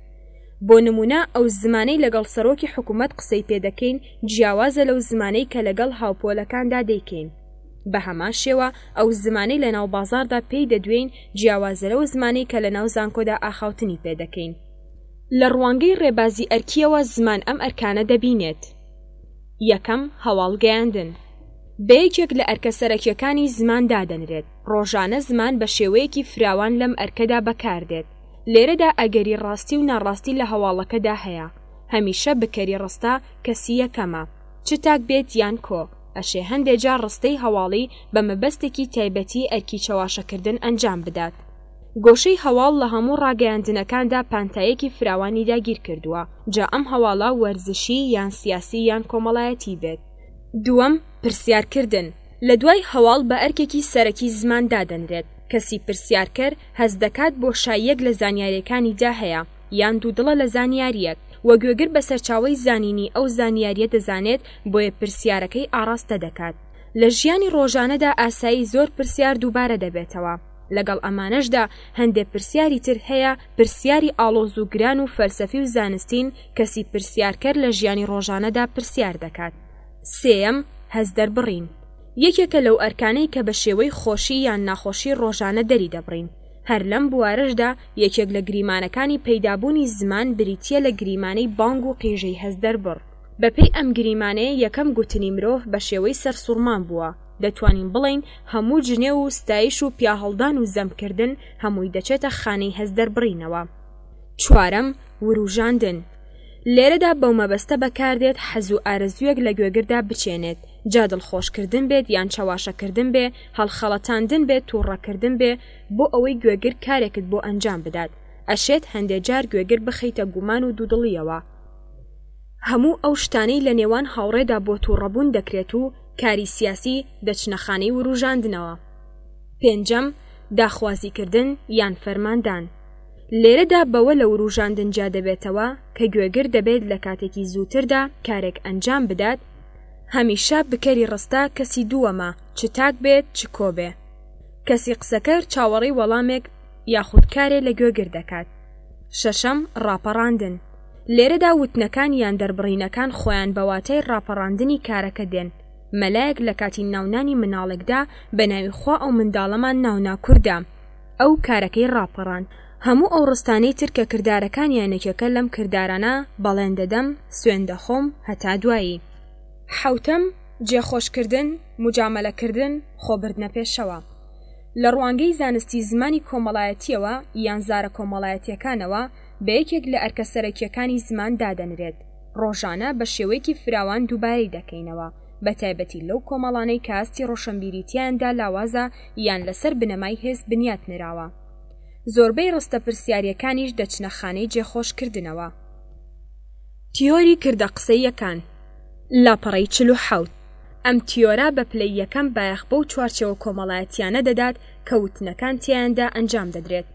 بۆ نموونە ئەو زمانەی لەگەڵ سەرۆکی حکوومەت قسەی پێ دەکەین جیاوازە لەو زمانەی کە لەگەڵ هاوپۆلەکاندا دەیکەین. بە هەمان شێوە ئەو زمانەی لە ناو بازاڕدا پێی دەدوێین جیاوازە لەو زمانەی کە لە ناو زانکۆدا ئاخاوتنی پێ دەکەین. لە ڕوانگەی ڕێبازی ئەرکییەوە زمان ئەم ئەرکانە دەبینێت. یەکەم، هەواڵ گەیاندن. بە یەکێک لە ئەرکە سەرەکییەکانی زمان دادەنرێت. ڕۆژانە زمان بە شێوەیەکی فراوان لەم ئەرکەدا بەکار دێت. لێرەدا ئەگەری ڕاستی و ناڕاستی لە هەواڵەکەدا هەیە، هەمیشە بکەری ڕستە کەسی یەکەمە، چ تاک بێت یان کۆ، ئەشێ هەندێ جار ڕستەی هەواڵی بە مەبەستێکی تایبەتی ئەرکی چەواشەکردن ئەنجام بدات. گۆشەی هەواڵ لە هەموو ڕاگەیاندنەکاندا پانتایەکی فراوانی داگیر کردووە، جا ئەم هەواڵە وەرزشی یان سیاسی یان کۆمەڵایەتی بێت. دووەم، پرسیارکردن لە دوای هەواڵ بە ئەرکێکی سەرەکی زمان دادەنرێت، کەسی پرسیارکەر، هەست دەکات بۆشاییەک لە زانیاریەکانیدا هەیە یان دوودڵە لە زانیاریەک و گوێگر بە سەرچاوەی زانینی ئەو زانیاریە دەزانێت بۆیە پرسیارەکەی ئاڕاستە دەکات. لە ژیانی ڕۆژانەدا ئاسایی زۆر پرسیار دووبارە دەبێتەوە، لەگەڵ ئەمانەشدا هەندێ پرسیاری تر هەیە پرسیاری ئاڵۆز و گران و فەلسەفی و زانستین کەسی پرسیارکەر لە ژیانی ڕۆژانەدا پرسیار دەکات. سێیەم، هەست دەربڕین. یەکێکە لەو ئەرکانەی کە بە شێوەی خۆشی یان ناخۆشی ڕۆژانە دەری دەبڕین، هەر لەم بوارەشدا یەکێک لە گریمانەکانی پەیدابوونی زمان بریتییە لە گریمانەی بانگ و قیژەی هەست دەربڕ. بەپێی ئەم گریمانەیە یەکەم گوتنی مرۆڤ بە شێوەی سەرسوڕمان بووە، دەتوانین بڵێین هەموو جنێو و ستایش و پیاهەڵدان و زەم کردن هەمووی دەچێتە خانەی هەست دەربڕینەوە. چوارەم، وروژاندن. لێرەدا بەو مەبەستە بەکاردێت حەز و ئارەزوویەک لە گوێگردا بچێنێت، جا دڵخۆشکردن بێت یان چەواشەکردن بێ هەڵخەڵەتاندن بێت تووڕەکردن بێ بۆ ئەوەی گوێگر کارێکت بۆ ئەنجام بدات ئەشێت هەندێ جار گوێگر بخەیتە گومان و دوودڵیەوە هەموو ئەو شتانەی لە نێوان هاوڕێدا بۆ تووڕەبوون دەکرێت و کاری سیاسی دەچنەخانەی وروژاندنەوە پێنجەم داخوازیکردن یان فەرماندان لێرەدا بەوە لە وروژاندن جیا دەبێتەوە کە گوێگر دەبێت لە کاتێکی زووتردا کارێک ئەنجام بدات هەمیشە بکەری ڕستە کەسی دووەمە چ تاک بێت چ کۆ بێ کەسی قسەکەر چاوەڕی وەڵامێک یاخود کارێ لە گوێگر دەکات شەشەم ڕاپەڕاندن لێرەدا وتنەکان یان دەربڕینەکان خۆیان بەواتای ڕاپەڕاندنی کارەکە دێن مەلایەک لە کاتی ناونانی مناڵێکدا بە ناوی خوا ئەو منداڵەمان ناونا کوردە ئەو کارەکەی ڕاپەڕان هەموو ئەو ڕستانەی تر کە کردارەکان یانەکەکە لەم کردارانە بەڵێن دەدەم سوێن دەخۆم هەتا دوایی. حەوتەم، جێخۆشکردن، موجامەلەکردن، خۆبردنە پێشەوە. لە ڕوانگەی زانستی زمانی کۆمەڵایەتییەوە یان زارە کۆمەڵایەتییەکانەوە بە یەکێک لە ئەرکە سەرەکییەکانی زمان دادەنرێت، ڕۆژانە بە شێوەیەکی فراوان دووبارەی دەکەینەوە، بە تایبەتی لەو کۆمەڵانەی کە ئاستی ڕۆشەنبیری تیایاندا لاوازە یان لەسەر بنەمای هێز بنیات نراوە. زۆربەی ڕستە پرسیاریەکانیش دەچنە خانەی جێخۆش کردنەوە. تیۆری کردە قسەییەکان، لاپەڕەی چل و حەوت، ئەم تیۆرە بە پلەی یەکەم بایەخ بەو چوارچێوە کۆمەڵایەتیانە دەدات کە وتنەکان تیایاندا ئەنجام دەدرێت.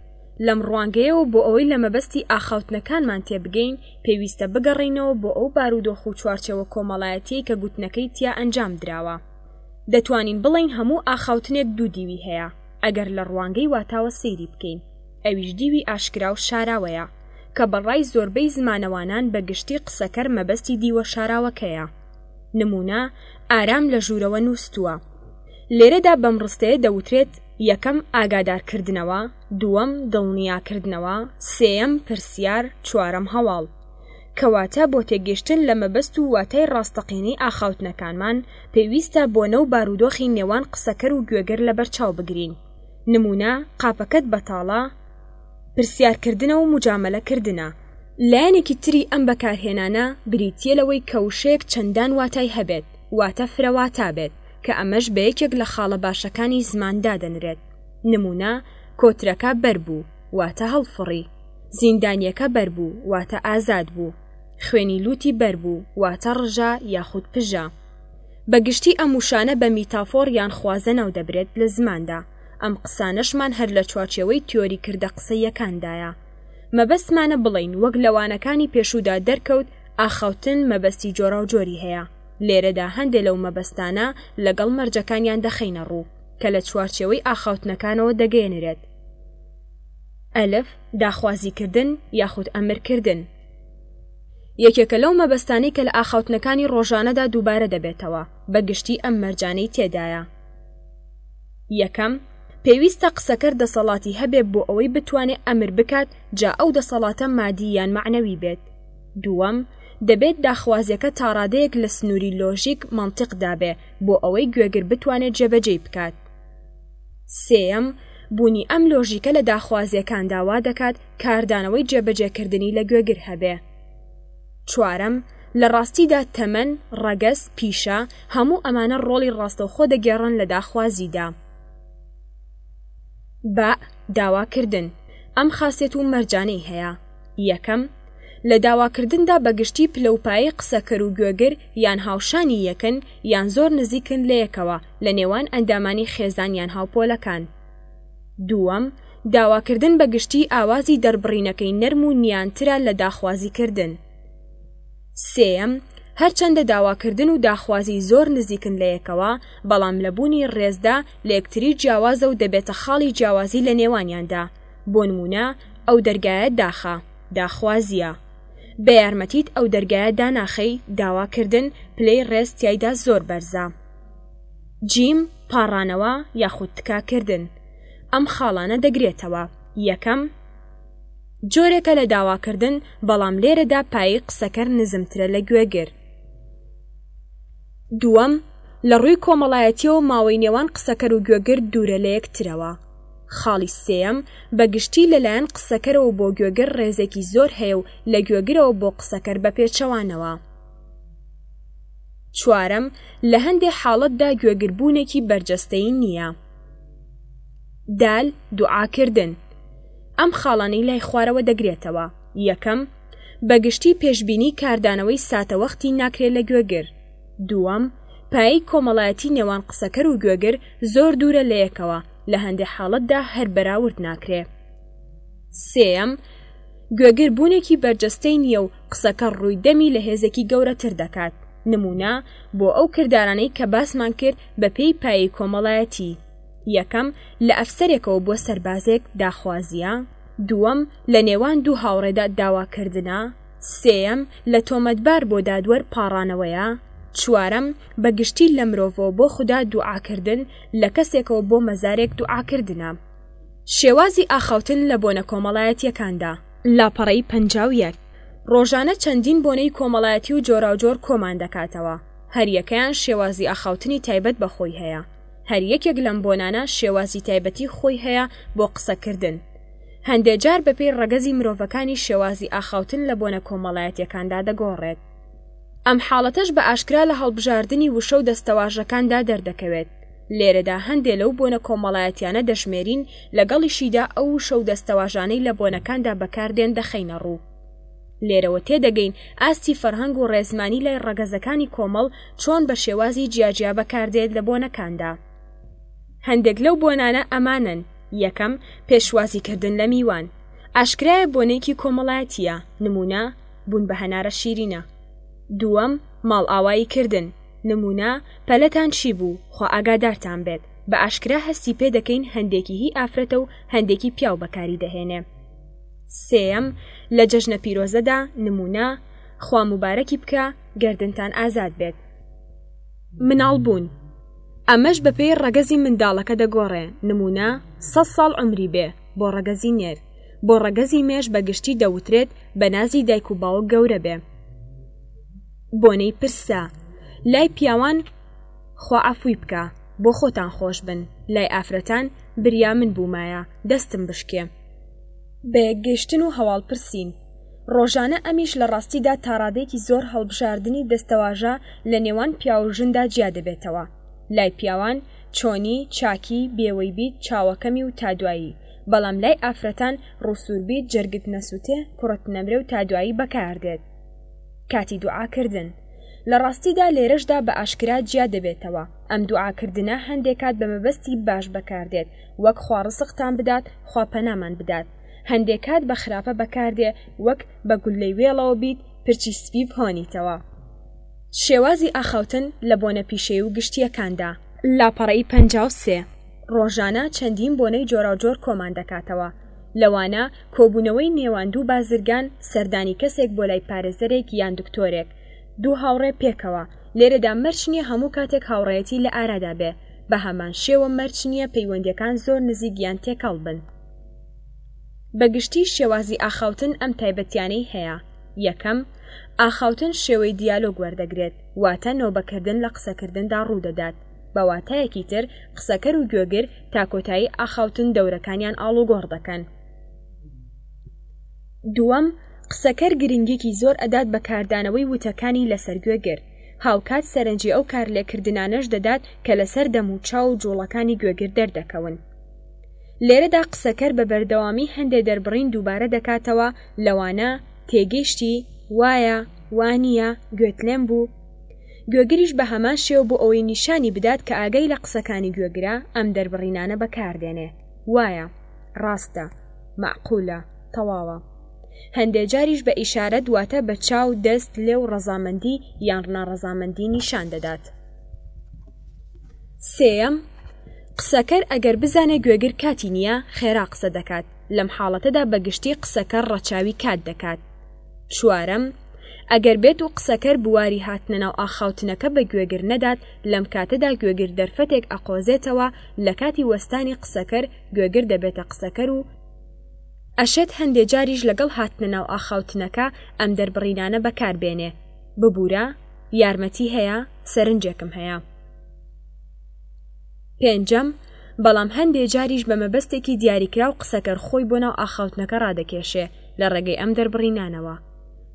لەم ڕوانگەیەوە بۆ ئەوەی لە مەبەستی ئاخاوتنەکانمان تێبگەین پێویستە بگەڕێینەوە بۆ ئەو بارودۆخ و چوارچێوە کۆمەڵایەتیەی کە گوتنەکەی تیا ئەنجام دراوە. دەتوانین بڵێین هەموو ئاخاوتنێک دوو دیوی هەیە. ئەگەر لە ڕوانگەی واتاوە سەیری بکەین ئەویش دیوی ئاشکرا و شاراوەیە کە بەڕای زۆربەی زمانەوانان بە گشتی قسەکەر مەبەستی دیوە شاراوەکەیە نمونە ئارام لە ژوورەوە نووسووە لێرەدا بەم ڕستەیە دەوترێت یەکەم ئاگادارکردنەوە دووەم دڵنیاکردنەوە سێەم پرسیار چوارەم هەواڵ کەواتە بۆ تێگەشتن لە مەبەست و واتای ڕاستەقینەی ئاخاوتنەکانمان، پێویستە بۆنە و بارودۆخی نێوان قسەکەر و گوێگر لەبەرچاو بگرین. نموونە، قاپەکەت بەتاڵە؟ پرسیارکردنە و موجامەلەکردنە. لایەنێکی تری ئەم بەکارهێنانە بریتییە لەوەی کە وشەیەک چەندان واتای هەبێت، واتە فرەواتا بێت، کە ئەمەش بە یەکێک لە خاڵە باشەکانی زمان دادەنرێت. نموونە، کۆترەکە بەر بوو، واتە هەڵفڕی. زیندانیەکە بەربوو واتە ئازاد بوو، خوێنی لوتی بەربوو واتە ڕژا یاخود پژا. بە گشتی ئەم وشانە بە میتافۆڕ یان خوازە ناودەبرێت لە زماندا، ئەم قسانەشمان هەر لە چوارچێوەی تیۆری کردە قسەییەکاندایە. مەبەستمانە بڵێین وەک لە وانەکانی پێشوودا دەرکەوت ئاخاوتن مەبەستی جۆراوجۆری هەیە، لێرەدا هەندێ لەو مەبەستانە لەگەڵ مەرجەکانیان دەخەینە ڕوو کە لە چوارچێوەی ئاخاوتنەکانەوە دەگەیەنرێت. ئەلف داخوازی کردن یاخود ئەمر کردن یەکێکە لەو مەبەستانی کە لە ئاخاوتنەکانی ڕۆژانەدا دووبارە دەبێتەوە بە گشتی ئەم مەرجانەی تێدایە یەکەم پێویستە قسەکەر دەسەڵاتی هەبێت بۆ ئەوەی بتوانێت ئەمر بکات جا ئەو دەسەڵاتە مادی یان معنەوی بێت دووەم دەبێت داخوازیەکە تاڕادەیەک لە سنووری لۆژیک منطق دابێ بۆ ئەوەی گوێگر بتوانێت جێبەجێی بکات سێیەم، بوونی ئەم لۆژیکە لە داخوازییەکاندا وا دەکات کاردانەوەی جێبەجێکردنی لە گوێگر هەبێ. چوارەم، لە ڕاستیدا تەمەن، ڕەگەز، پیشە، هەموو ئەمانە ڕۆڵی ڕاستەوخۆ دەگێڕن لە داخوازیدا. باء داواکردن ئەم خاصێت و مەرجانەی هەیە یەکەم لە داواکردندا بەگشتی پلەوپایی قسەکەر و گوێگر یان هاوشانی یەکن یان زۆر نزیکن لە یەکەوە لە نێوان ئەندامانی خێزان یان هاوپۆلەکان. دووەم، داواکردن بە گشتی ئاوازی دەربڕینەکەی نەرم و نیانترە لە داخوازیکردن. سێەم، هەرچەندە داواکردن و داخوازی زۆر نزیکن لە یەکەوە، بەڵام لە بوونی ڕێزدا لە یەکتری جیاوازە و دەبێتە خاڵی جیاوازی لە نێوانیاندا، بۆ نموونە، ئەو دەرگایە داخە، داخوازییە. بە یارمەتیت ئەو دەرگایە داناخەی، داواکردن، پلەی ڕێز تیایدا زۆر بەرزە. جیم، پاڕانەوە یاخود تکاکردن، ئەم خاڵانە دەگرێتەوە، یەکەم، جۆرێکە لە داواکردن بەڵام لێرەدا پایی قسەکەر نزمترە لە گوێگر. دووەم، لە ڕووی کۆمەڵایەتیەوە ماوەی نێوان قسەکەر و گوێگر دوورە لە یەکترەوە. خاڵی سێەم بە گشتی لەلایەن قسەکەرەوە بۆ گوێگر ڕێزێکی زۆر هەیە و لە گوێگرەوە بۆ قسەکەر بە پێچەوانەوە. چوارەم، لە هەندێ حاڵەتدا گوێگربوونێکی بەرجەستەیی نییە. د. دوعاکردن ئەم خاڵانەی لای خوارەوە دەگرێتەوە یەکەم بەگشتی پێشبینی کاردانەوەی ساتەوەختی ناکرێت لە گوێگر دووەم پایی کۆمەڵایەتی نێوان قسەکەر و گوێگر زۆر دوورە لە یەکەوە لە هەندێک حاڵەتدا هەر بەراورد ناکرێ سێەم گوێگر بوونێکی بەرجەستەی نییە و قسەکە ڕووی دەمی لە هێزێکی گەورەتر دەکات نمونە بۆ ئەو کردارانەی کە باسمان کرد بە پێی پایی کۆمەڵایەتی یەکەم لە ئەفسەرێکەوە بۆ سەربازێک داخوازیە دووەم لە نێوان دوو هاوڕێدا داواکردە سێەم لە تۆمەتبار بۆ دادوەر پاڕانەوەیە چوارەم بە گشتی لە مرۆڤەوە بۆ خوددا دوعاکردن لە کەسێکەوە بۆ مەزارێک دوعاکردە شێوازی ئاخاوتن لە بۆنە کۆمەڵایەتیەکاندا لاپەڕەی پەنجا و یەک ڕۆژانە چەندین بۆنەی کۆمەڵایەتی و جۆراوجۆر کۆمان دەکاتەوە هەریەکەیان شێوازی ئاخاوتنی تایبەت بە خۆی هەیە هەر یەکێک لەم بۆنانە شێوازی تایبەتی خۆی هەیە بۆ قسەکردن هەندێ جار بەپێی ڕەگەزی مرۆڤەکانی شێوازی ئاخاوتن لە بۆنە کۆمەڵایەتەکاندا دەگۆڕێت ئەم حاڵەتەش بە ئاشکرا لە هەڵبژاردنی وشە و دەستەواژەکاندا دەردەکەوێت لێرەدا هەندێ لەو بۆنە کۆمەڵایەتیانە دەژمێرین، لەگەڵیشیدا ئەو وشە و دەستەواژانەی لە بۆنەکاندا بەکاردێن دەخەینە ڕوو. لێرەوە تێدەگەین ئاستی فەرهەنگ و ڕێزمانی لای ڕەگەزەکانی کۆمەڵ چۆن بە شێوازی جیاجیا بەکاردێت لە بۆنەکاندا. هەندێک لەو بۆنانە ئەمانەن، یەکەم، پێشوازیکردن لە میوان. ئاشکرایە بۆنەیەکی کۆمەڵایەتییە، نموونە، بوون بە هەنارە شیرینە. دووەم، ماڵئاوایی کردن. نمونە، پەلەتان چی بوو، خوا ئاگادارتان بێت، بە ئاشکرا هەستی پێ دەکەین هەندێکی هی ئافرەتە و هەندێکی پیاو بەکاری دەهێنێ. سێیەم، لە جەژنە پیرۆزەدا، نمونە، خوا موبارەکی بکا، گەردنتان ئازاد بێت. مناڵ بوون. ئەمەش بە پێی ڕەگەزی منداڵەکە دەگۆڕێ، نمونە، سەد ساڵ عومری بێ، بۆ ڕەگەزی نێر. بۆ ڕەگەزی مێش بە گشتی دەوترێت بە نازی دایک و باوک گەورە بێ. بۆنەی پرسە لای پیاوان خوا عفوی بکە بۆ خۆتان خۆش بن لای ئافرەتان بریا من بوومایە دەستم بشکێ بەیەکگەشتن و هەواڵ پرسین ڕۆژانە ئەمیش لە ڕاستیدا تاڕادێکی زۆر هەڵبژاردنی دەستەواژە لە نێوان پیاوژندا جیا دەبێتەوە لای پیاوان چۆنی چاکی بێوەی بیت چاوەکەمی و تا دوایی بەڵام لای ئافرەتان ڕووسور بیت جەرگت نەسووتێ کوڕت نەمرێ و تا دوایی بەکاردێت کاتی دوعاکردن لە ڕاستیدا لێرەشدا بە ئاشکرا جیا دەبێتەوە ئەم دوعاکردنە هەندێک کات بە مەبەستی باش بەکاردێت وەک خواڕسقتان بدات خوا پەنامان بدات هەندێک کات بە خراپە بەکاردێ وەک بە گولەی وێڵەوە بیت پرچی سپی بهۆنیتەوە شێوازی ئاخاوتن لە بۆنە پیشەی و گشتیەکاندا لاپەڕەی پەنجا و سێ ڕۆژانە چەندین بۆنەی جۆراوجۆر کۆمان دەکاتەوە لەوانە کۆبوونەوەی نێوان دوو بازرگان، سەردانی کەسێک بۆ لای پارێزەرێک یان دکتۆرێک، دوو هاوڕێ پێکەوە، لێرەدا مەرج نییە هەموو کاتێک هاوڕێیەتی لە ئارادا بێ، بە هەمان شێوە مەرج نییە پەیوەندییەکان زۆر نزیک یان تێکەڵ بن. بە گشتی شێوازی ئاخاوتن ئەم تایبەتییانەی هەیە، یەکەم، ئاخاوتن شێوەی دیالۆگ وەردەگرێت، واتە نۆبەکردن لە قسەکردندا ڕوو دەدات، بە واتایەکی تر قسەکەر و گوێگر تا کۆتایی ئاخاوتن دەورەکانیان ئاڵوگۆڕ دەکەن. دووەم، قسەکەر گرنگیکی زۆر ئەدات بە کاردانەوەی وتەکانی لەسەر گوێگر. هاوکات سەرنجی ئەو کارلێکردنانەش دەدات کە لەسەر دەم و چاو و جوڵەکانی گوێگر دەردەکەون. لێرەدا قسەکەر بە بەردەوامی هەندێ دەربڕین دووبارە دەکاتەوە لەوانە، تێگەیشتی، وایە، وانییە، گوێت لێم بوو، گوێگریش بە هەمان شێوە بۆ ئەوەی نیشانی بدات کە ئاگای لە قسەکانی گوێگرە ئەم دەربڕینانە بەکاردێنێ وایە، ڕاستە، مەعقولە، تەواوە. هەندێ جاریش بە ئیشارەت واتە بە چاو، دەست، لێو ڕەزامەندی یان ناڕەزامەندی نیشان دەدات. سێیەم، قسەکەر ئەگەر بزانێ گوێگر کاتی نییە خێرا قسە دەکات، لەم حاڵەتەدا بە گشتی قسەکەر ڕەچاوی کات دەکات. چوارەم، ئەگەر بێت و قسەکەر بواری هاتنە ناو ئاخاوتنەکە بە گوێگر نەدات، لەم کاتەدا گوێگر دەرفەتێک ئەقۆزێتەوە، لە کاتی وەستانی قسەکەر، گوێگر دەبێتە قسەکەر و، ئەشێت هەندێ جاریش لەگەڵ هاتنە ناو ئاخاوتنەکە ئەم دەربڕینانە بەکار بێنێ، ببوورە، یارمەتی هەیە، سەرنجێکم هەیە. پێنجەم، بەڵام هەندێ جاریش بە مەبەستێکی دیاریکراو قسەکەر خۆی بۆ ناو ئاخاوتنەکە ڕادەکێشێ، لە ڕێگەی ئەم دەربڕینانەوە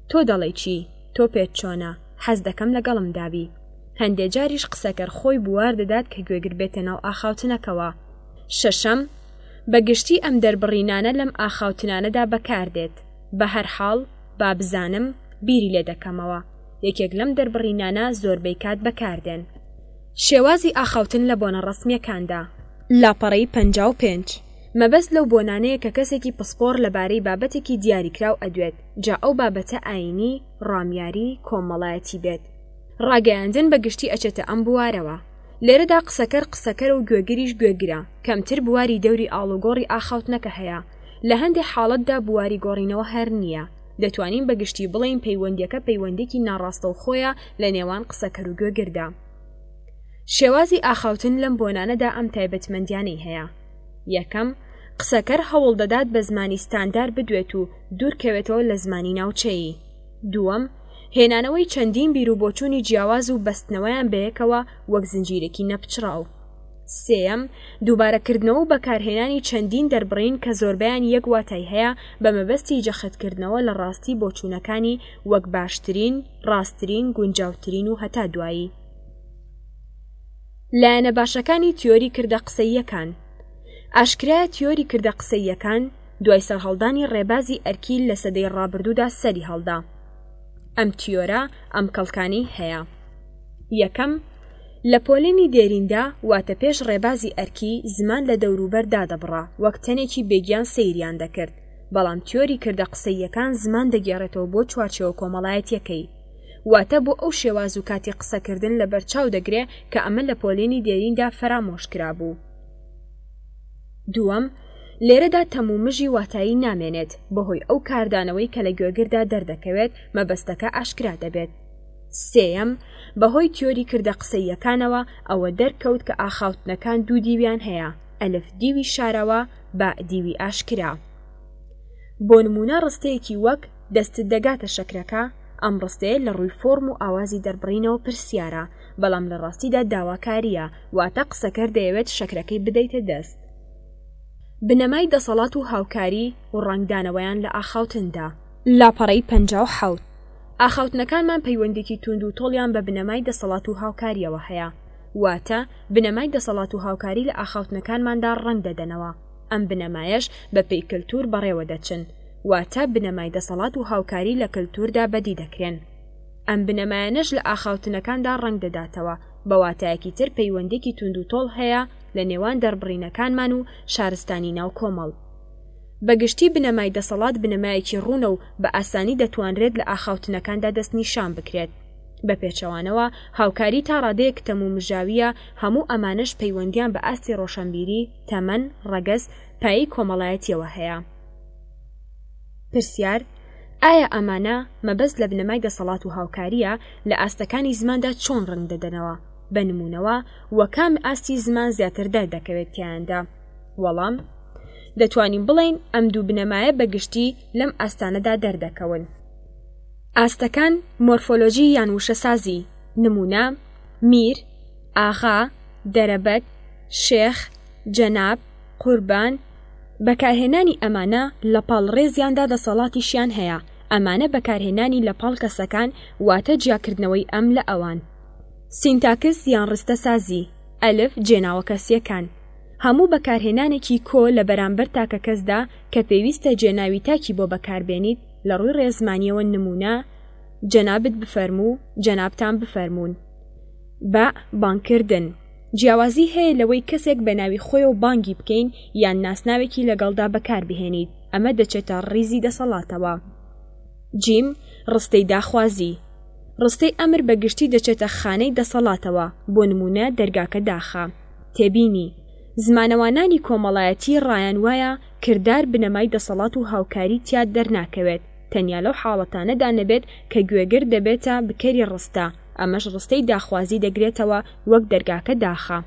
تۆ دەڵێی چی تۆ پێت چۆنە حەز دەکەم لەگەڵم دابی هەندێ جاریش قسەکەر خۆی بوار دەدات کە گوێگر بێتە ناو ئاخاوتنەکەوە شەشەم بەگشتی ئەم دەربڕینانە لەم ئاخاوتنانەدا بەکاردێت بە هەر حاڵ با بزانم بیری لێ دەکەمەوە یەکێک لەم دەربڕینانە زۆربەی کات بەکاردێن شێوازی ئاخاوتن لە بۆنە ڕسمیەکاندا لاپەڕەی 55 مەبەست لەو بۆنانەیە کە کەسێکی پسپۆڕ لەبارەی بابەتێکی دیاریکراو ئەدوێت، جا ئەو بابەتە ئایینی، ڕامیاری، کۆمەڵایەتی بێت. ڕاگەیاندن بە گشتی ئەچێتە ئەم بوارەوە. لێرەدا قسەکەر قسەکەرە و گوێگریش گوێگرە، کەمتر بواری دەوری ئاڵوگۆڕی ئاخاوتنەکە هەیە، لە هەندێ حاڵەتدا بواری گۆڕینەوە هەر نییە، دەتوانین بە گشتی بڵێین پەیوەندییەکە پەیوەندیەکی ناڕاستەوخۆیە لە نێوان قسەکەر و گوێگردا. شێوازی ئاخاوتن لەم بۆنانەدا ئەم تایبەتمەندیانەی هەیە. یەکەم، قسەکەر هەوڵ دەدات بە زمانی ستاندار بدوێت و دوورکەوێتەوە لە زمانی ناوچەیی. دووەم، هێنانەوەی چەندین بیر و بۆچوونی جیاواز و بەستنەوەیان بەیەکەوە وەک زنجیرێکی نەپچڕاو. سێەم دووبارەکردنەوە و بەکارهێنانی چەندین دەربڕین کە زۆربیان یەک واتای هەیە بە مەبەستی جەختکردنەوە لە ڕاستی بۆچوونەکانی وەک باشترین، ڕاستترین، گونجاوترین و هەتا دوایی. لایەنە باشەکانی تیۆری کردە قسەییەکان ئاشکرایە تیۆری کردە قسەییەکان دوای سەرهەڵدانی ڕێبازی ئەرکیل لە سەدەی ڕابردوودا سەری هەڵدا ئەم تیۆرە ئەم کەڵکانی هەیە یەکەم لە پۆلێنی دێریندا واتە پێش ڕێبازی ئەرکی زمان لە دەوروبەر دادەبڕا وەک تەنێکی بێگیان سەیریان دەکرد بەڵام تیۆری کردە قسەییەکان زمان دەگێڕێتەوە بۆ چوارچەوە کۆمەڵایەتیەکەی واتە بۆ ئەو شێواز و کاتی قسەکردن لە بەرچاو دەگرێ کە ئەمە لە پۆلێنی دێریندا فەرامۆش کرابوو. دووەم، لێرەدا تەم و مژی واتایی نامێنێت بەهۆی ئەو کاردانەوەی کە لە گوێگردا دەردەکەوێت مەبەستەکە ئاشکرا دەبێت. سێەم، بەهۆی تیۆری کردە قسەییەکانەوە ئەوە دەرکەوت کە ئاخاوتنەکان دوو دیویان هەیە، ئەلف دیوی شاراوە بە دیوی ئاشکرا. بۆ نمونە ڕستەیەکی وەک دەستت دەگاتە شەکرەکە، ئەم ڕستەیە لە ڕووی فۆرم و ئاوازی دەربڕینەوە پرسیارە، بەڵام لە ڕاستیدا داواکارییە، واتە قسەکەر دەیەوێت شەکرەکەی بدەیتە دەست. بنەمای دەسەڵات و هاوکاری و ڕەنگدانەوەیان لە ئاخاوتندا. لاپەڕەی 57 ئاخاوتنەکانمان پەیوەندیکی توند و تۆڵیان بە بنەمای دەسەڵات و هاوکارییەوە هەیە، واتە بنەمای دەسەڵات و هاوکاری لە ئاخاوتنەکانماندا ڕەنگ دەدەنەوە، ئەم بنەمایەش بەپێی کەلتوور بەڕێوە دەچن، واتە بنەمای دەسەڵات و هاوکاری لە کەلتوردا بەدی دەکرێن. ئەم بنەمایانەش لە ئاخاوتنەکاندا ڕەنگ دەداتەوە، بە واتایەکی تر پەیوەندێکی توندوتۆڵ هەیە لە نێوان دەربڕینەکانمان و شارستانی ناو کۆمەڵ. بە گشتی بنەمای دەسەڵات بنەمایەکی ڕوونە و بە ئاسانی دەتوانرێت لە ئاخاوتنەکاندا دەستنیشان بکرێت. بە پێچەوانەوە هاوکاری تا ڕادەیەک تەمومژاوییە، هەموو ئەمانەش پەیوەندیان بە ئاستی ڕۆشەنبیری، تەمەن، ڕەگەز، پایەی کۆمەڵایەتیەوە هەیە پرسیار ئایا ئەمانە مەبەست لە بنەمای دەسەڵات و هاوکاریە لە ئاستەکانی زماندا چۆن ڕنگ دەدەنەوە بە نمونەوە وەکام ئاستی زمان زیاتر دەردەکەوێت تیاندا وەڵام دەتوانین بڵین ئەم دوو بنەمایە بەگشتی لەم ئاستانەدا دەردەکەون ئاستەکان مۆرفۆلۆژی یان وشەسازی نمونە میر ئاغا دەرەبەت شێخ جەناب قوربان، بەکارهێنانی ئەمانە لەپاڵ ڕێزیاندا دەسەڵاتیشیان هەیە، ئەمانە بەکارهێنانی لەپاڵ کەسەکان واتە جیاکردنەوەی ئەم لە ئەوان. سینتاکس یان ڕستەسازی، ئەلف جێناوە کەسییەکان، هەموو بەکارهێنانێکی کۆ لە بەرامبەر تاکەکەسدا کە پێویستە جێناوی تاکی بۆ بەکاربێنیت لە ڕووی ڕێزمانییەوە نموونە، جەنابت بفەرموو، جەنابتان بفەرموون. بە، بانگکردن. جیاوازی هەیە لەوەی کەسێک بە ناوی خۆی و بانگی بکەین یان ناسناوێکی لەگەڵدا بەکاربهێنیت ئەمە دەچێتە ڕیزی دەسەڵاتەوە جیم ڕستەی داخوازی ڕستەی ئەمر بە گشتی دەچێتە خانەی دەسەڵاتەوە بۆ نمونە دەرگاکە داخە تێبینی زمانەوانانی کۆمەڵایەتی ڕایان وایە کردار بنەمای دەسەڵات و هاوکاری تیا دەرناکەوێت تەنیا لەو حاڵەتانەدا نەبێت کە گوێگر دەبێتە بکەری ڕستە ئەمەش ڕستەی داخوازی دەگرێتەوە وەک دەرگاکە داخە.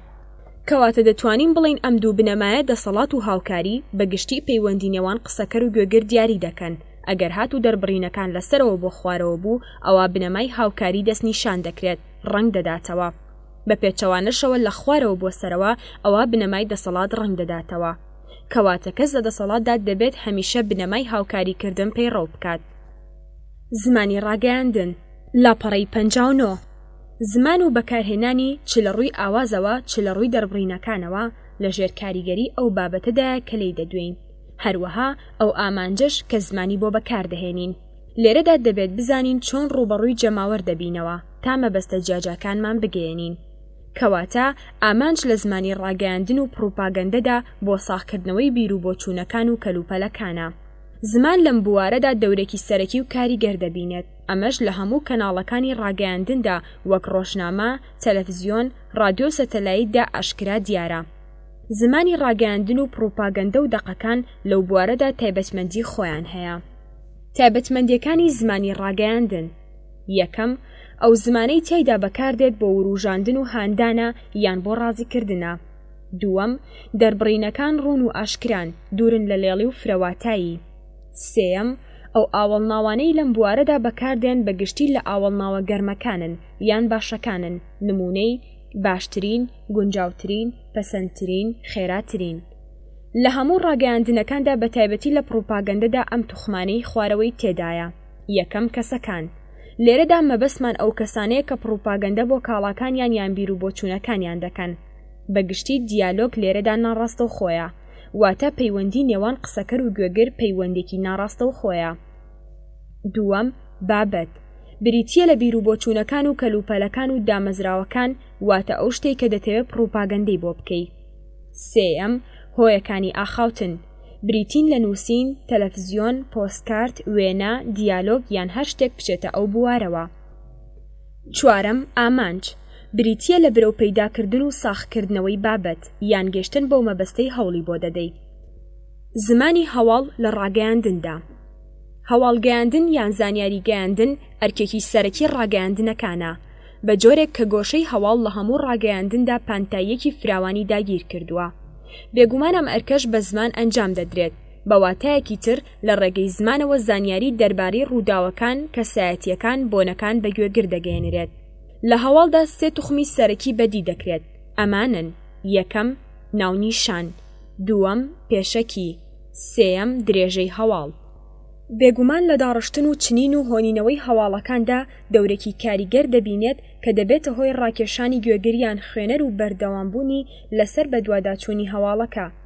کەواتە دەتوانین بڵێین ئەم دوو بنەمایە دەسەڵات و هاوکاری بە گشتی پەیوەندی نێوان قسەکەر و گوێگر دیاری دەکەن، ئەگەر هات و دەربڕینەکان لە سەرەوە بۆ خوارەوە بوو ئەوا بنەمای هاوکاری دەستنیشان دەکرێت ڕەنگ دەداتەوە، بە پێچەوانەشەوە لە خوارەوە بۆ سەرەوە ئەوا بنەمای دەسەڵات ڕەنگ دەداتەوە. کەواتە کەس لە دەسەڵاتدا دەبێت هەمیشە بنەمای هاوکاریکردن پەیڕەو بکات. زمانی ڕاگەیاندن لاپەڕەی پەنجا و نۆ زمان و بەکارهێنانی چ لە ڕووی ئاوازەوە چ لە ڕووی دەربڕینەکانەوە لە ژێر کاریگەری ئەو بابەتەدا کە لی دەدوێین هەروەها ئەو ئامانجش کە زمانی بۆ بەکاردەهێنین لێرەدا دەبێت بزانین چۆن ڕوبەڕووی جەماوەر دەبینەوە تا مەبەستە جیاجاکانمان بگەێنین کەواتە ئامانج لە زمانی ڕاگەاندن و پروپاگەندەدا بۆ ساخکردنەوەی بیر و بۆچوونەکان و کەلوپەلەکانە. زمان لەم بوارەدا دەورێکی سەرەکی و کاریگەر دەبینێت، ئەمەش لە هەموو کەناڵەکانی ڕاگەیاندندا وەک ڕۆژنامە، تەلەفزیۆن، ڕادیۆو سەتەلایتدا ئاشکرا دیارە. زمانی ڕاگەیاندن و پڕوپاگەندە و دەقەکان لەو بوارەدا تایبەتمەندی خۆیان هەیە. تایبەتمەندیەکانی زمانی ڕاگەیاندن، یەکەم، ئەو زمانەی تیایدا بەکاردێت بۆ وروژاندن و هاندانە یان بۆ ڕازیکردنە. دووەم، دەربڕینەکان ڕوون و ئاشکران، دوورن لە لێڵی و فرەواتایی. سێیەم، ئەو ئاوەڵناوانەی لەم بوارەدا بەکاردێن بە گشتی لە ئاوەڵناوە گەرمەکانن یان باشەکانن، نموونەی، باشترین، گونجاوترین، پەسەندترین، خێراترین. لە هەموو ڕاگەیاندنەکاندا بە تایبەتی لە پڕوپاگەندەدا ئەم توخمانەی خوارەوەی تێدایە، یەکەم، کەسەکان. لێرەدا مەبەستمان ئەو کەسانەیە کە پڕوپاگەندە بۆ کاڵاکانیان یان بیروبۆچوونەکانیان دەکەن. بە گشتی دیالۆگ لێرەدا ناڕاستەوخۆیە، واتە پەیوەندی نێوان قسەکەر و گوێگر پەیوەندێکی ناڕاستەوخۆیە. دووەم بابەت بریتییە لە بیروبۆچوونەکان و کەلوپەلەکان و دامەزراوەکان، واتە ئەو شتەی کە دەتەوێت پڕوپاگەندەی بۆ بکەی. سێیەم هۆیەکانی ئاخاوتن بریتین لە نووسین، تەلەفزیۆن، پۆستکارت، وێنە، دیالۆگ یان هەر شتێک بچێتە ئەو بوارەوە. چوارەم ئامانج بریتییە لە برەو پەیداکردن و ساخکردنەوەی بابەت یان گەشتن بەو مەبەستەی هەوڵی بۆ دەدەی زمانی هەواڵ لە ڕاگەیاندندا هەواڵگەیاندن یان زانیاری گەیاندن ئەرکێکی سەرەکی ڕاگەیاندنەکانە بە جۆرێک کە گۆشەی هەواڵ لە هەموو ڕاگەیاندندا پانتاییەکی فراوانی داگیر کردووە بێگومانم ئەرکەش بە زمان ئەنجام دەدرێت بەواتایەکی تر لە ڕێگەی زمانەوە زانیاری دەربارەی ڕووداوەکان، کەسایەتییەکان، بۆنەکان بە گوێگر دەگەیەنرێت. لە هەواڵدا سێ توخمی سەرەکی بەدی دەکرێت، ئەمانەن، یەکەم، ناونیشان، دووەم، پێشەکی، سێیەم، درێژەی هەواڵ. بێگومان لە داڕشتن و چنین و هۆنینەوەی هەواڵەکاندا دەورێکی کاریگەر دەبینێت کە دەبێتە هۆی ڕاکێشانی گوێگر یان خوێنەر و بەردەوامبوونی لەسەر بەدواداچوونی هەواڵەکە.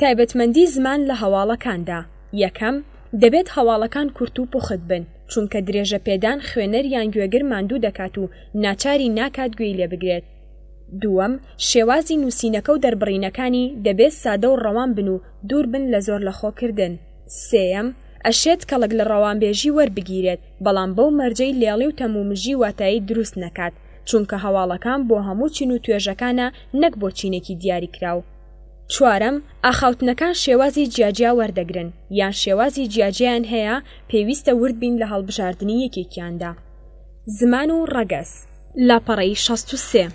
تایبەتمەندی زمان لە هەواڵەکاندا، یەکەم، دەبێت هەواڵەکان کورت و پوخت بن، چونکە درێژەپێدان خوێنەر یان گوێگر ماندوو دەکات و ناچاری ناکات گوێی لێ بگرێت. دووەم، شێوازی نووسینەکە و دەربڕینەکانی دەبێت سادە و ڕەوان بن و دوور بن لە زۆر لەخۆکردن. سێیەم، ئەشێت کەڵک لە ڕەوانبێژی وەربگیرێت، بەڵام بەو مەرجەی لێڵی و تەمومژی واتایی دروست نەکات، چونکە هەواڵەکان بۆ هەموو چین و توێژەکانە نەک بۆ چینێکی دیاریکراو. چوارەم، ئاخاوتنەکان شێوازی جیاجیا وەردەگرن یان شێوازی جیاجیان هەیە پێویستە ورد بین لە هەڵبژاردنی یەکێکیاندا. زمان و ڕەگەز لاپەڕەی 63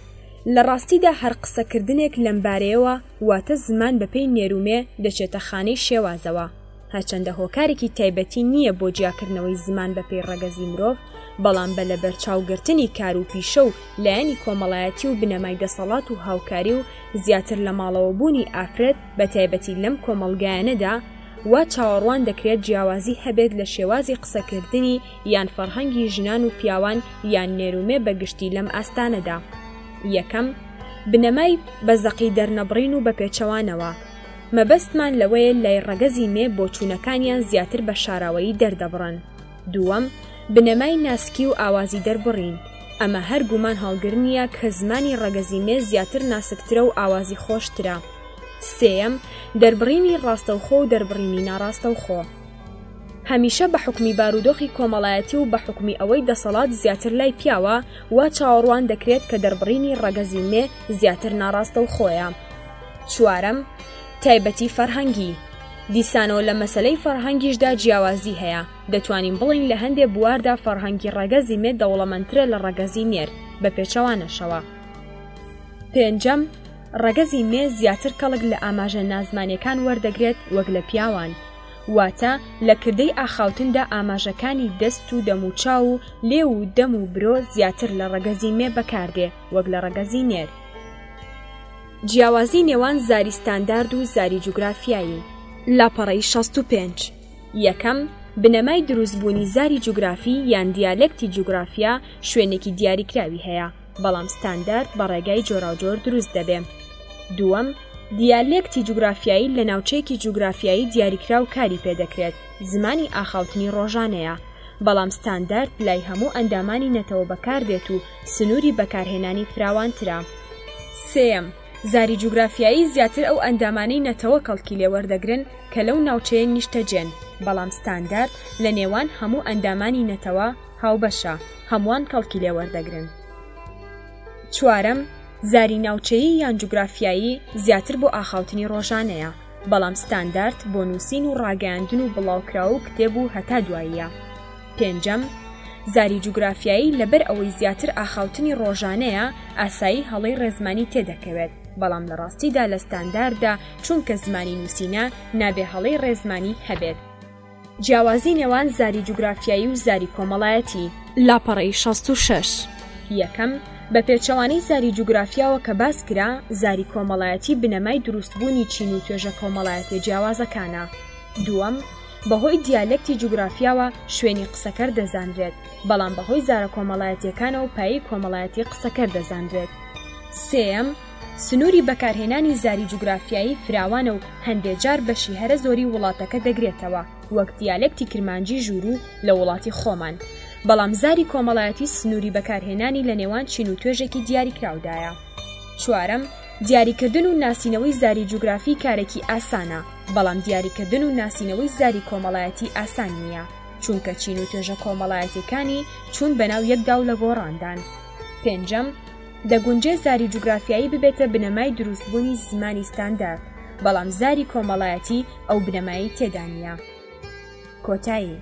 لە ڕاستیدا هەر قسەکردنێک لەمبارەیەوە واتە زمان بەپێی نێرومێ دەچێتە خانەی شێوازەوە. هەرچەندە هۆکارێکی تایبەتی نییە بۆ جیاکردنەوەی زمان بەپێی ڕەگەزی مرۆڤ بەڵام بە لە بەرچاوگرتنی کار و پیشە و لایەنی کۆمەڵایەتی و بنەمای دەسەڵات و هاوکاری و زیاتر لە ماڵەوە بوونی ئافرەت بە تایبەتی لەم کۆمەلگایەنەدا وا چاوەڕوان دەکرێت جیاوازی هەبێت لە شێوازی قسەکردنی یان فەرهەنگی ژنان و پیاوان یان نێرومێ بەگشتی لەم ئاستانەدا یەکەم بنەمای بە زەقی دەرنەبڕین و بە پێچەوانەوە مەبەستمان لەوەیە لای ڕەگەزی مێ بۆچوونەکانیان زیاتر بە شاراوەیی دەردەبڕن. دووەم، بنەمای ناسکی و ئاوازی دەربڕین، ئەمە هەر گومان هەڵگر نییە کە زمانی ڕەگەزی مێ زیاتر ناسکترە و ئاوازی خۆشترە. سێیەم، دەربڕینی ڕاستەوخۆ و دەربڕینی ناڕاستەوخۆ. هەمیشە بە حوکمی بارودۆخی کۆمەڵایەتی و بە حوکمی ئەوەی دەسەڵات زیاتر لای پیاوە، وا چاوەڕوان دەکرێت کە دەربڕینی ڕەگەزی مێ زیاتر ناڕاستەوخۆیە. چوارەم، تایبەتی فەرهەنگی، دیسانەوە لە مەسەلەی فەرهەنگیشدا جیاوازی هەیە دەتوانین بڵین لە هەندێ بواردا فەرهەنگی ڕەگەزی مێ دەوڵەمەندترە لە ڕەگەزی نێر بە پێچەوانەشەوە پێنجەم ڕەگەزی مێ زیاتر کەڵک لە ئاماژە نازمانەکان وەردەگرێت وەک لە پیاوان واتە لە کردەی ئاخاوتندا ئاماژەکانی دەست و دەموچاو و لێ و دەم و برۆ زیاتر لە ڕەگەزی مێ بەکاردێ وەک لە ڕەگەزی نێر جیاوازی نێوان زاری ستاندارد و زاری جوگرافیایی لاپەڕەی 65 یەکەم بنەمای دروستبوونی زاری جوگرافی یان دیالەکتی جوگرافیا شوێنێکی دیاریکراوی هەیە بەڵام ستاندارد بە ڕێگای جۆراوجۆر دروست دەبێ دووەم دیالەکتی جوگرافیایی لە ناوچەیەکی جوگرافیایی دیاریکراو کاری پێدەکرێت زمانی ئاخاوتنی ڕۆژانەیە بەڵام ستاندارد لای هەموو ئەندامانی نەتەوە بەکاردێت و سنووری بەکارهێنانی فراوانترە. سێیەم، زاری جوگرافیایی زیاتر ئەو ئەندامانەی نەتەوە کەڵکی لێ وەردەگرن کە لەو ناوچەیە نیشتەجێن، بەڵام ستاندارد لە نێوان هەموو ئەندامانی نەتەوە هاوبەشە، هەمووان کەڵکی لێ وەردەگرن. چوارەم، زاری ناوچەیی یان جوگرافیایی زیاتر بۆ ئاخاوتنی ڕۆژانەیە، بەڵام ستاندارد بۆ نووسین و ڕاگەیاندن و بڵاوکراو و کتێب و هەتا دواییە. پێنجەم، زاری جوگرافیایی لەبەر ئەوەی زیاتر ئاخاوتنی ڕۆژانەیە، ئاسایی هەڵەی ڕێزمانی تێدەکەوێت، بەڵام لە ڕاستیدا لە ستاندارددا چونکە زمانی نووسینە، نابێ هەڵەی ڕێزمانی هەبێت. جیاوازی نێوان زاری جوگرافیایی و زاری کۆمەڵایەتی. لاپەڕەی شەست و شەش. یەکەم، بە پێچەوانەی زاری جوگرافیاوە کە باس کرا، زاری کۆمەڵایەتی بنەمای دروستبوونی چین و توێژە کۆمەڵایەتیە جیاوازەکانە. دووەم، بەهۆی دیالەکتی جوگرافیاوە شوێنی قسەکەر دەزانرێت، بەڵام بەهۆی زارە کۆمەڵایەتیەکانەوە پایەی کۆمەڵایەتی قسەکەر دەزانرێت. سێیەم، سنوری بەکارهێنانی زاری جوگرافیایی فراوانە و هەندێ جار بەشی هەرە زۆری وڵاتەکە دەگرێتەوە، وەک دیالەکتی کرمانجی ژوورو لە وڵاتی خۆمان. بەڵام زاری کۆمەڵایەتی سنوری بەکارهێنانی لە نێوان چین و توێژێکی دیاریکراودایە. چوارەم، دیاریکردن و ناسینەوەی زاری جوگرافی کارێکی ئاسانە، بەڵام دیاریکردن و ناسینەوەی زاری کۆمەڵایەتی ئاسان نییە، چونکە چین و توێژە کۆمەڵایەتیەکانی چوون بەناو یەکدا و لە گۆڕاندان. پێنجەم، دەگونجێ زاری جوگرافیایی ببێتە بنەمای دروستبوونی زمانی ستاندارد، بەڵام زاری کۆمەڵایەتی ئەو بنەمایەی تێدا نییە. کۆتایی.